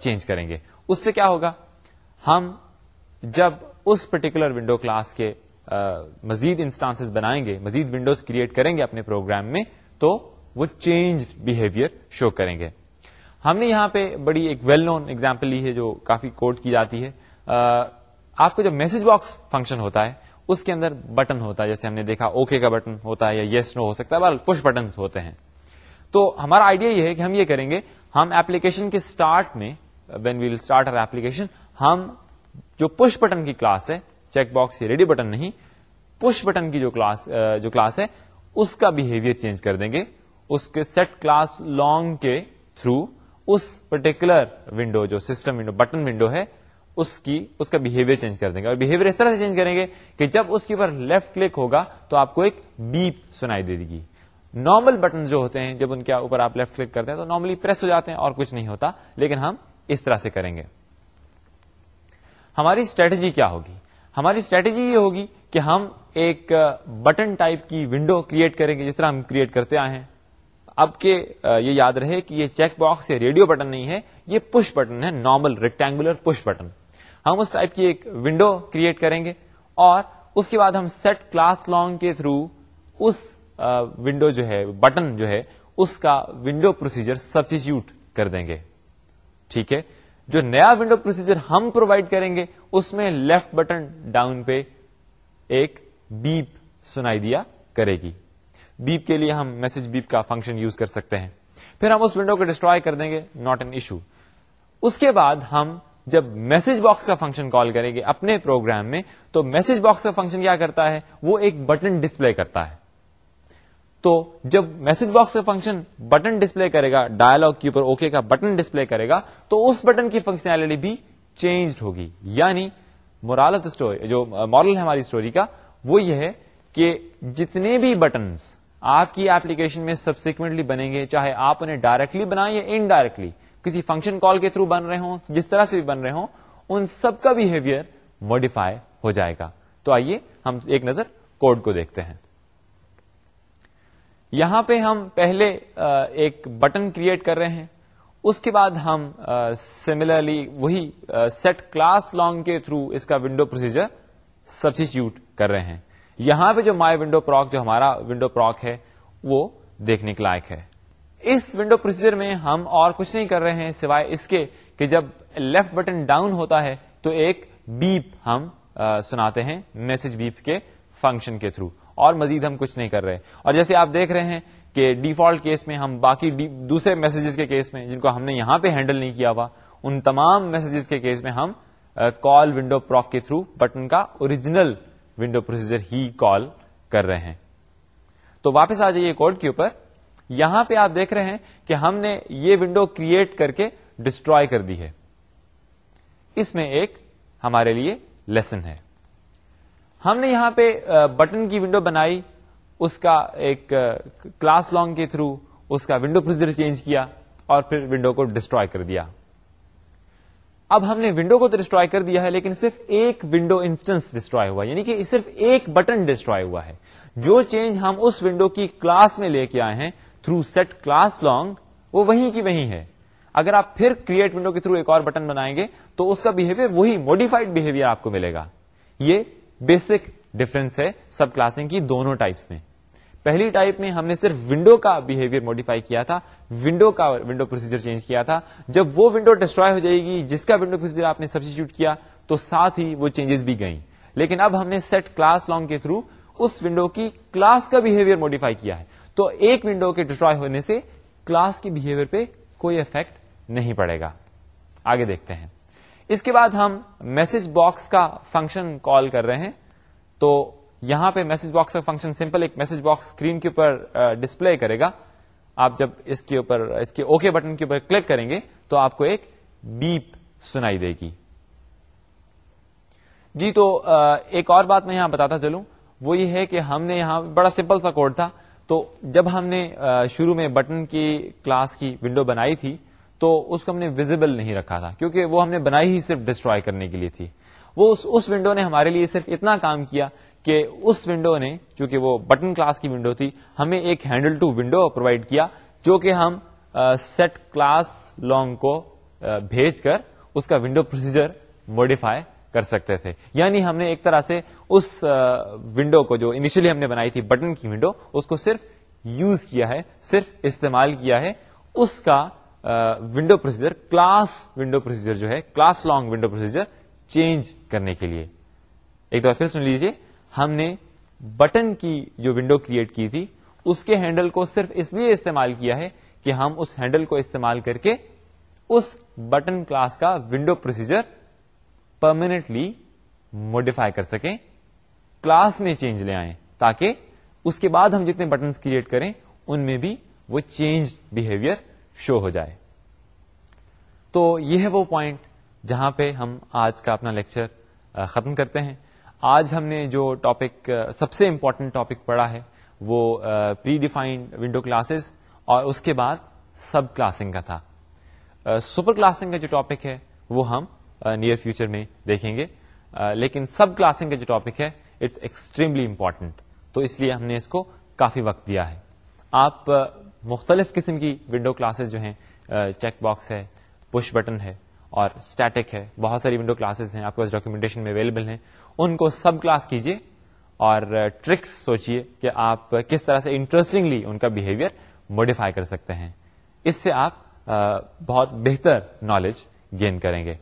چینج کریں گے۔ اس سے کیا ہوگا؟ ہم جب اس پرٹیکولر ونڈو کلاس کے مزید انسٹانس بنائیں گے، مزید ونڈوز کریٹ کریں گے اپنے پروگرام میں، تو وہ چینج بہیویئر شو کریں گے۔ ہم نے یہاں پہ بڑی ایک ویل نون ایگزامپل لی ہے جو کافی کوڈ کی جاتی ہے۔ آپ کو جو میسج باکس فنکشن ہوتا ہے، اس کے اندر بٹن ہوتا ہے۔ جیسے ہم نے دیکھا اوکے کا بٹن ہوتا ہے یا یس نو ہو سکتا ہے پش بٹن ہوتے ہیں۔ تو ہمارا آئیڈیا یہ ہے کہ ہم یہ کریں گے، ہم ایپلیکیشن کے اسٹارٹ میں when we'll start or application ہم جو پش بٹن کی کلاس ہے چیک باکس یا ریڈی بٹن نہیں پش بٹن کی جو کلاس جو کلاس ہے، اس کا بہیویئر چینج کر دیں گے۔ اس کے سیٹ کلاس لانگ کے تھرو اس پرٹیکولر ونڈو جو سسٹم ونڈو بٹن ونڈو ہے، اس کی، اس کا بہیویئر چینج کر دیں گے۔ اور بہیویئر اس طرح سے چینج کریں گے کہ جب اس کے اوپر لیفٹ کلک ہوگا تو آپ کو ایک بیپ سنائی دے گی۔ نارمل بٹن جو ہوتے ہیں، جب ان کے اوپر آپ لیفٹ کلک کرتے ہیں تو نارملی پریس ہو جاتے ہیں اور کچھ نہیں ہوتا، لیکن ہم اس طرح سے کریں گے۔ ہماری اسٹریٹجی کیا ہوگی؟ ہماری اسٹریٹجی یہ ہوگی کہ ہم ایک بٹن ٹائپ کی ونڈو کریٹ کریں گے، جس طرح ہم کریٹ کرتے آئے ہیں۔ اب کے یہ یاد رہے کہ یہ چیک باکس یا ریڈیو بٹن نہیں ہے، یہ پش بٹن ہے، نارمل ریکٹینگولر پش بٹن۔ ہم اس ٹائپ کی ایک ونڈو کریٹ کریں گے اور اس کے بعد ہم سیٹ کلاس لانگ کے تھرو اس ونڈو جو ہے، بٹن جو ہے، اس کا ونڈو پروسیجر سبسٹیچیوٹ کر دیں گے۔ ٹھیک ہے؟ جو نیا ونڈو پروسیجر ہم پرووائڈ کریں گے، اس میں لیفٹ بٹن ڈاؤن پہ ایک بیپ سنائی دیا کرے گی۔ بیپ کے لیے ہم میسج بیپ کا فنکشن یوز کر سکتے ہیں۔ پھر ہم اس ونڈو کو ڈسٹروائے کر دیں گے ناٹ این ایشو اس کے بعد ہم جب میسج باکس کا فنکشن کال کریں گے اپنے پروگرام میں، تو میسج باکس کا فنکشن کیا کرتا ہے؟ وہ ایک بٹن ڈسپلے کرتا ہے۔ تو جب میسج باکس کا فنکشن بٹن ڈسپلے کرے گا ڈائلگ کے اوپر اوکے کا بٹن ڈسپلے کرے گا، تو اس بٹن کی فنکشنلٹی بھی چینج ہوگی۔ یعنی مرالت اسٹوری جو ماڈل ہے ہماری اسٹوری کا، وہ یہ ہے کہ جتنے بھی بٹنس آپ کی ایپلیکیشن میں سبسیکوینٹلی بنیں گے، چاہے آپ انہیں ڈائریکٹلی بنائیں یا انڈائریکٹلی کسی فنکشن کال کے تھرو بن رہے ہوں، جس طرح سے بھی بن رہے ہوں، ان سب کا بہیویئر موڈیفائی ہو جائے گا۔ تو آئیے ہم ایک نظر کوڈ کو دیکھتے ہیں۔ یہاں پہ ہم پہلے ایک بٹن کریٹ کر رہے ہیں۔ اس کے بعد ہم سملرلی وہی سیٹ کلاس لانگ کے تھرو اس کا ونڈو پروسیجر سبسٹیچیوٹ کر رہے ہیں۔ یہاں پہ جو مائی ونڈو پراک جو ہمارا ونڈو پراک ہے، وہ دیکھنے کے لائق ہے۔ اس ونڈو پروسیجر میں ہم اور کچھ نہیں کر رہے ہیں، سوائے اس کے کہ جب لیفٹ بٹن ڈاؤن ہوتا ہے، تو ایک بیپ ہم سناتے ہیں میسج بیپ کے فنکشن کے تھرو اور مزید ہم کچھ نہیں کر رہے۔ اور جیسے آپ دیکھ رہے ہیں کہ ڈیفالٹ کیس میں ہم باقی دوسرے میسجز کے کیس میں جن کو ہم نے یہاں پہ ہینڈل نہیں کیا ہوا، ان تمام میسجز کے کیس میں ہم کال ونڈو پروک کے تھرو بٹن کا اوریجنل ونڈو پروسیجر ہی کال کر رہے ہیں۔ تو واپس آ جائیے کوڈ کے اوپر۔ یہاں پہ آپ دیکھ رہے ہیں کہ ہم نے یہ ونڈو کریٹ کر کے ڈسٹروائے کر دی ہے۔ اس میں ایک ہمارے لیے لیسن ہے۔ ہم نے یہاں پہ بٹن کی ونڈو بنائی، اس کا ایک کلاس لانگ کے تھرو اس کا ونڈو پروسیجر چینج کیا اور پھر ونڈو کو ڈسٹروائے کر دیا۔ اب ہم نے ونڈو کو تو ڈسٹروائے کر دیا ہے، لیکن صرف ایک ونڈو انسٹنس ڈسٹروائے ہوا یعنی کہ صرف ایک بٹن ڈسٹروائے ہوا ہے۔ جو چینج ہم اس ونڈو کی کلاس میں لے کے آئے ہیں تھرو سیٹ کلاس لانگ وہ وہیں کی وہیں ہے۔ اگر آپ پھر کریٹ ونڈو کے تھرو ایک اور بٹن بنائیں گے، تو اس کا بہیویئر وہی موڈیفائڈ بہیویئر آپ کو ملے گا۔ یہ بیسک ڈفرنس ہے سب کلاسنگ کی دونوں ٹائپس میں۔ پہلی ٹائپ میں ہم نے صرف ونڈو کا بہیویئر موڈیفائی کیا تھا، ونڈو کا ونڈو پروسیجر چینج کیا تھا۔ جب وہ ونڈو ڈسٹروائے ہو جائے گی، جس کا ونڈو پروسیجر آپ نے سبسٹیچیوٹ کیا، تو ساتھ ہی وہ چینجز بھی گئیں۔ لیکن اب ہم نے سیٹ کلاس لانگ کے تھرو اس ونڈو کی کلاس کا بہیویئر موڈیفائی کیا ہے۔ تو ایک ونڈو کے ڈسٹروائے ہونے سے کلاس کے بہیویئر پہ کوئی افیکٹ نہیں پڑے گا۔ آگے دیکھتے ہیں۔ اس کے بعد ہم میسج باکس کا فنکشن کال کر رہے ہیں۔ تو یہاں پہ میسج باکس کا فنکشن سمپل ایک میسج باکس اسکرین کے اوپر ڈسپلے کرے گا۔ آپ جب اس کے اوپر، اس کے اوکے بٹن کے اوپر کلک کریں گے تو آپ کو ایک بیپ سنائی دے گی۔ جی تو ایک اور بات میں یہاں بتاتا چلوں۔ وہ یہ ہے کہ ہم نے یہاں بڑا سمپل سا کوڈ تھا۔ تو جب ہم نے شروع میں بٹن کی کلاس کی ونڈو بنائی تھی تو اس کو ہم نے ویزیبل نہیں رکھا تھا، کیونکہ وہ ہم نے بنائی ہی صرف ڈسٹروائے کرنے کے لیے تھی۔ وہ اس اس ونڈو نے ہمارے لیے صرف اتنا کام کیا کہ اس ونڈو نے، چونکہ وہ بٹن کلاس کی ونڈو تھی، ہمیں ایک ہینڈل ٹو ونڈو پرووائڈ کیا جو کہ ہم سیٹ کلاس لانگ کو بھیج کر اس کا ونڈو پروسیجر موڈیفائی کر سکتے تھے۔ یعنی ہم نے ایک طرح سے اس ونڈو کو جو انیشلی ہم نے بنائی تھی بٹن کی ونڈو اس کو صرف یوز کیا ہے، صرف استعمال کیا ہے۔ اس کا window procedure class window procedure جو ہے class long window procedure change کرنے کے لیے۔ ایک دفعہ پھر سن لیجیے ہم نے بٹن کی جو ونڈو کریٹ کی تھی، اس کے ہینڈل کو صرف اس لیے استعمال کیا ہے کہ ہم اس ہینڈل کو استعمال کر کے اس بٹن کلاس کا ونڈو پروسیجر پرمانٹلی موڈیفائی کر سکیں، کلاس میں چینج لے آئیں، تاکہ اس کے بعد ہم جتنے بٹنس کریٹ کریں، ان میں بھی وہ چینج بہیویئر شو ہو جائے۔ تو یہ ہے وہ پوائنٹ جہاں پہ ہم آج کا اپنا لیکچر ختم کرتے ہیں۔ آج ہم نے جو ٹاپک سب سے امپورٹنٹ ٹاپک پڑھا ہے، وہ پری ڈیفائنڈ ونڈو کلاسز اور اس کے بعد سب کلاسنگ کا تھا۔ سپر کلاسنگ کا جو ٹاپک ہے، وہ ہم نیئر فیوچر میں دیکھیں گے۔ لیکن سب کلاسنگ کا جو ٹاپک ہے اٹس ایکسٹریملی امپورٹنٹ تو اس لیے ہم نے اس کو کافی وقت دیا ہے۔ آپ مختلف قسم کی ونڈو کلاسز جو ہیں چیک باکس ہے پش بٹن ہے اور اسٹیٹک ہے۔ بہت ساری ونڈو کلاسز ہیں، آپ کے پاس ڈاکیومنٹیشن میں اویلیبل ہیں۔ ان کو سب کلاس کیجیے اور ٹرکس سوچیے کہ آپ کس طرح سے انٹرسٹنگلی ان کا بہیویئر موڈیفائی کر سکتے ہیں۔ اس سے آپ بہت بہتر نالج گین کریں گے۔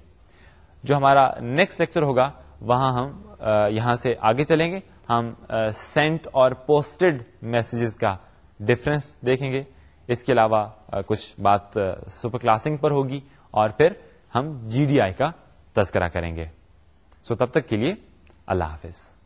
جو ہمارا نیکسٹ لیکچر ہوگا، وہاں ہم یہاں سے آگے چلیں گے۔ ہم سینٹ اور پوسٹڈ میسجز کا ڈفرنس دیکھیں گے۔ اس کے علاوہ کچھ بات سپر کلاسنگ پر ہوگی اور پھر ہم جی ڈی آئی کا تذکرہ کریں گے۔ سو تب تک کے لیے اللہ حافظ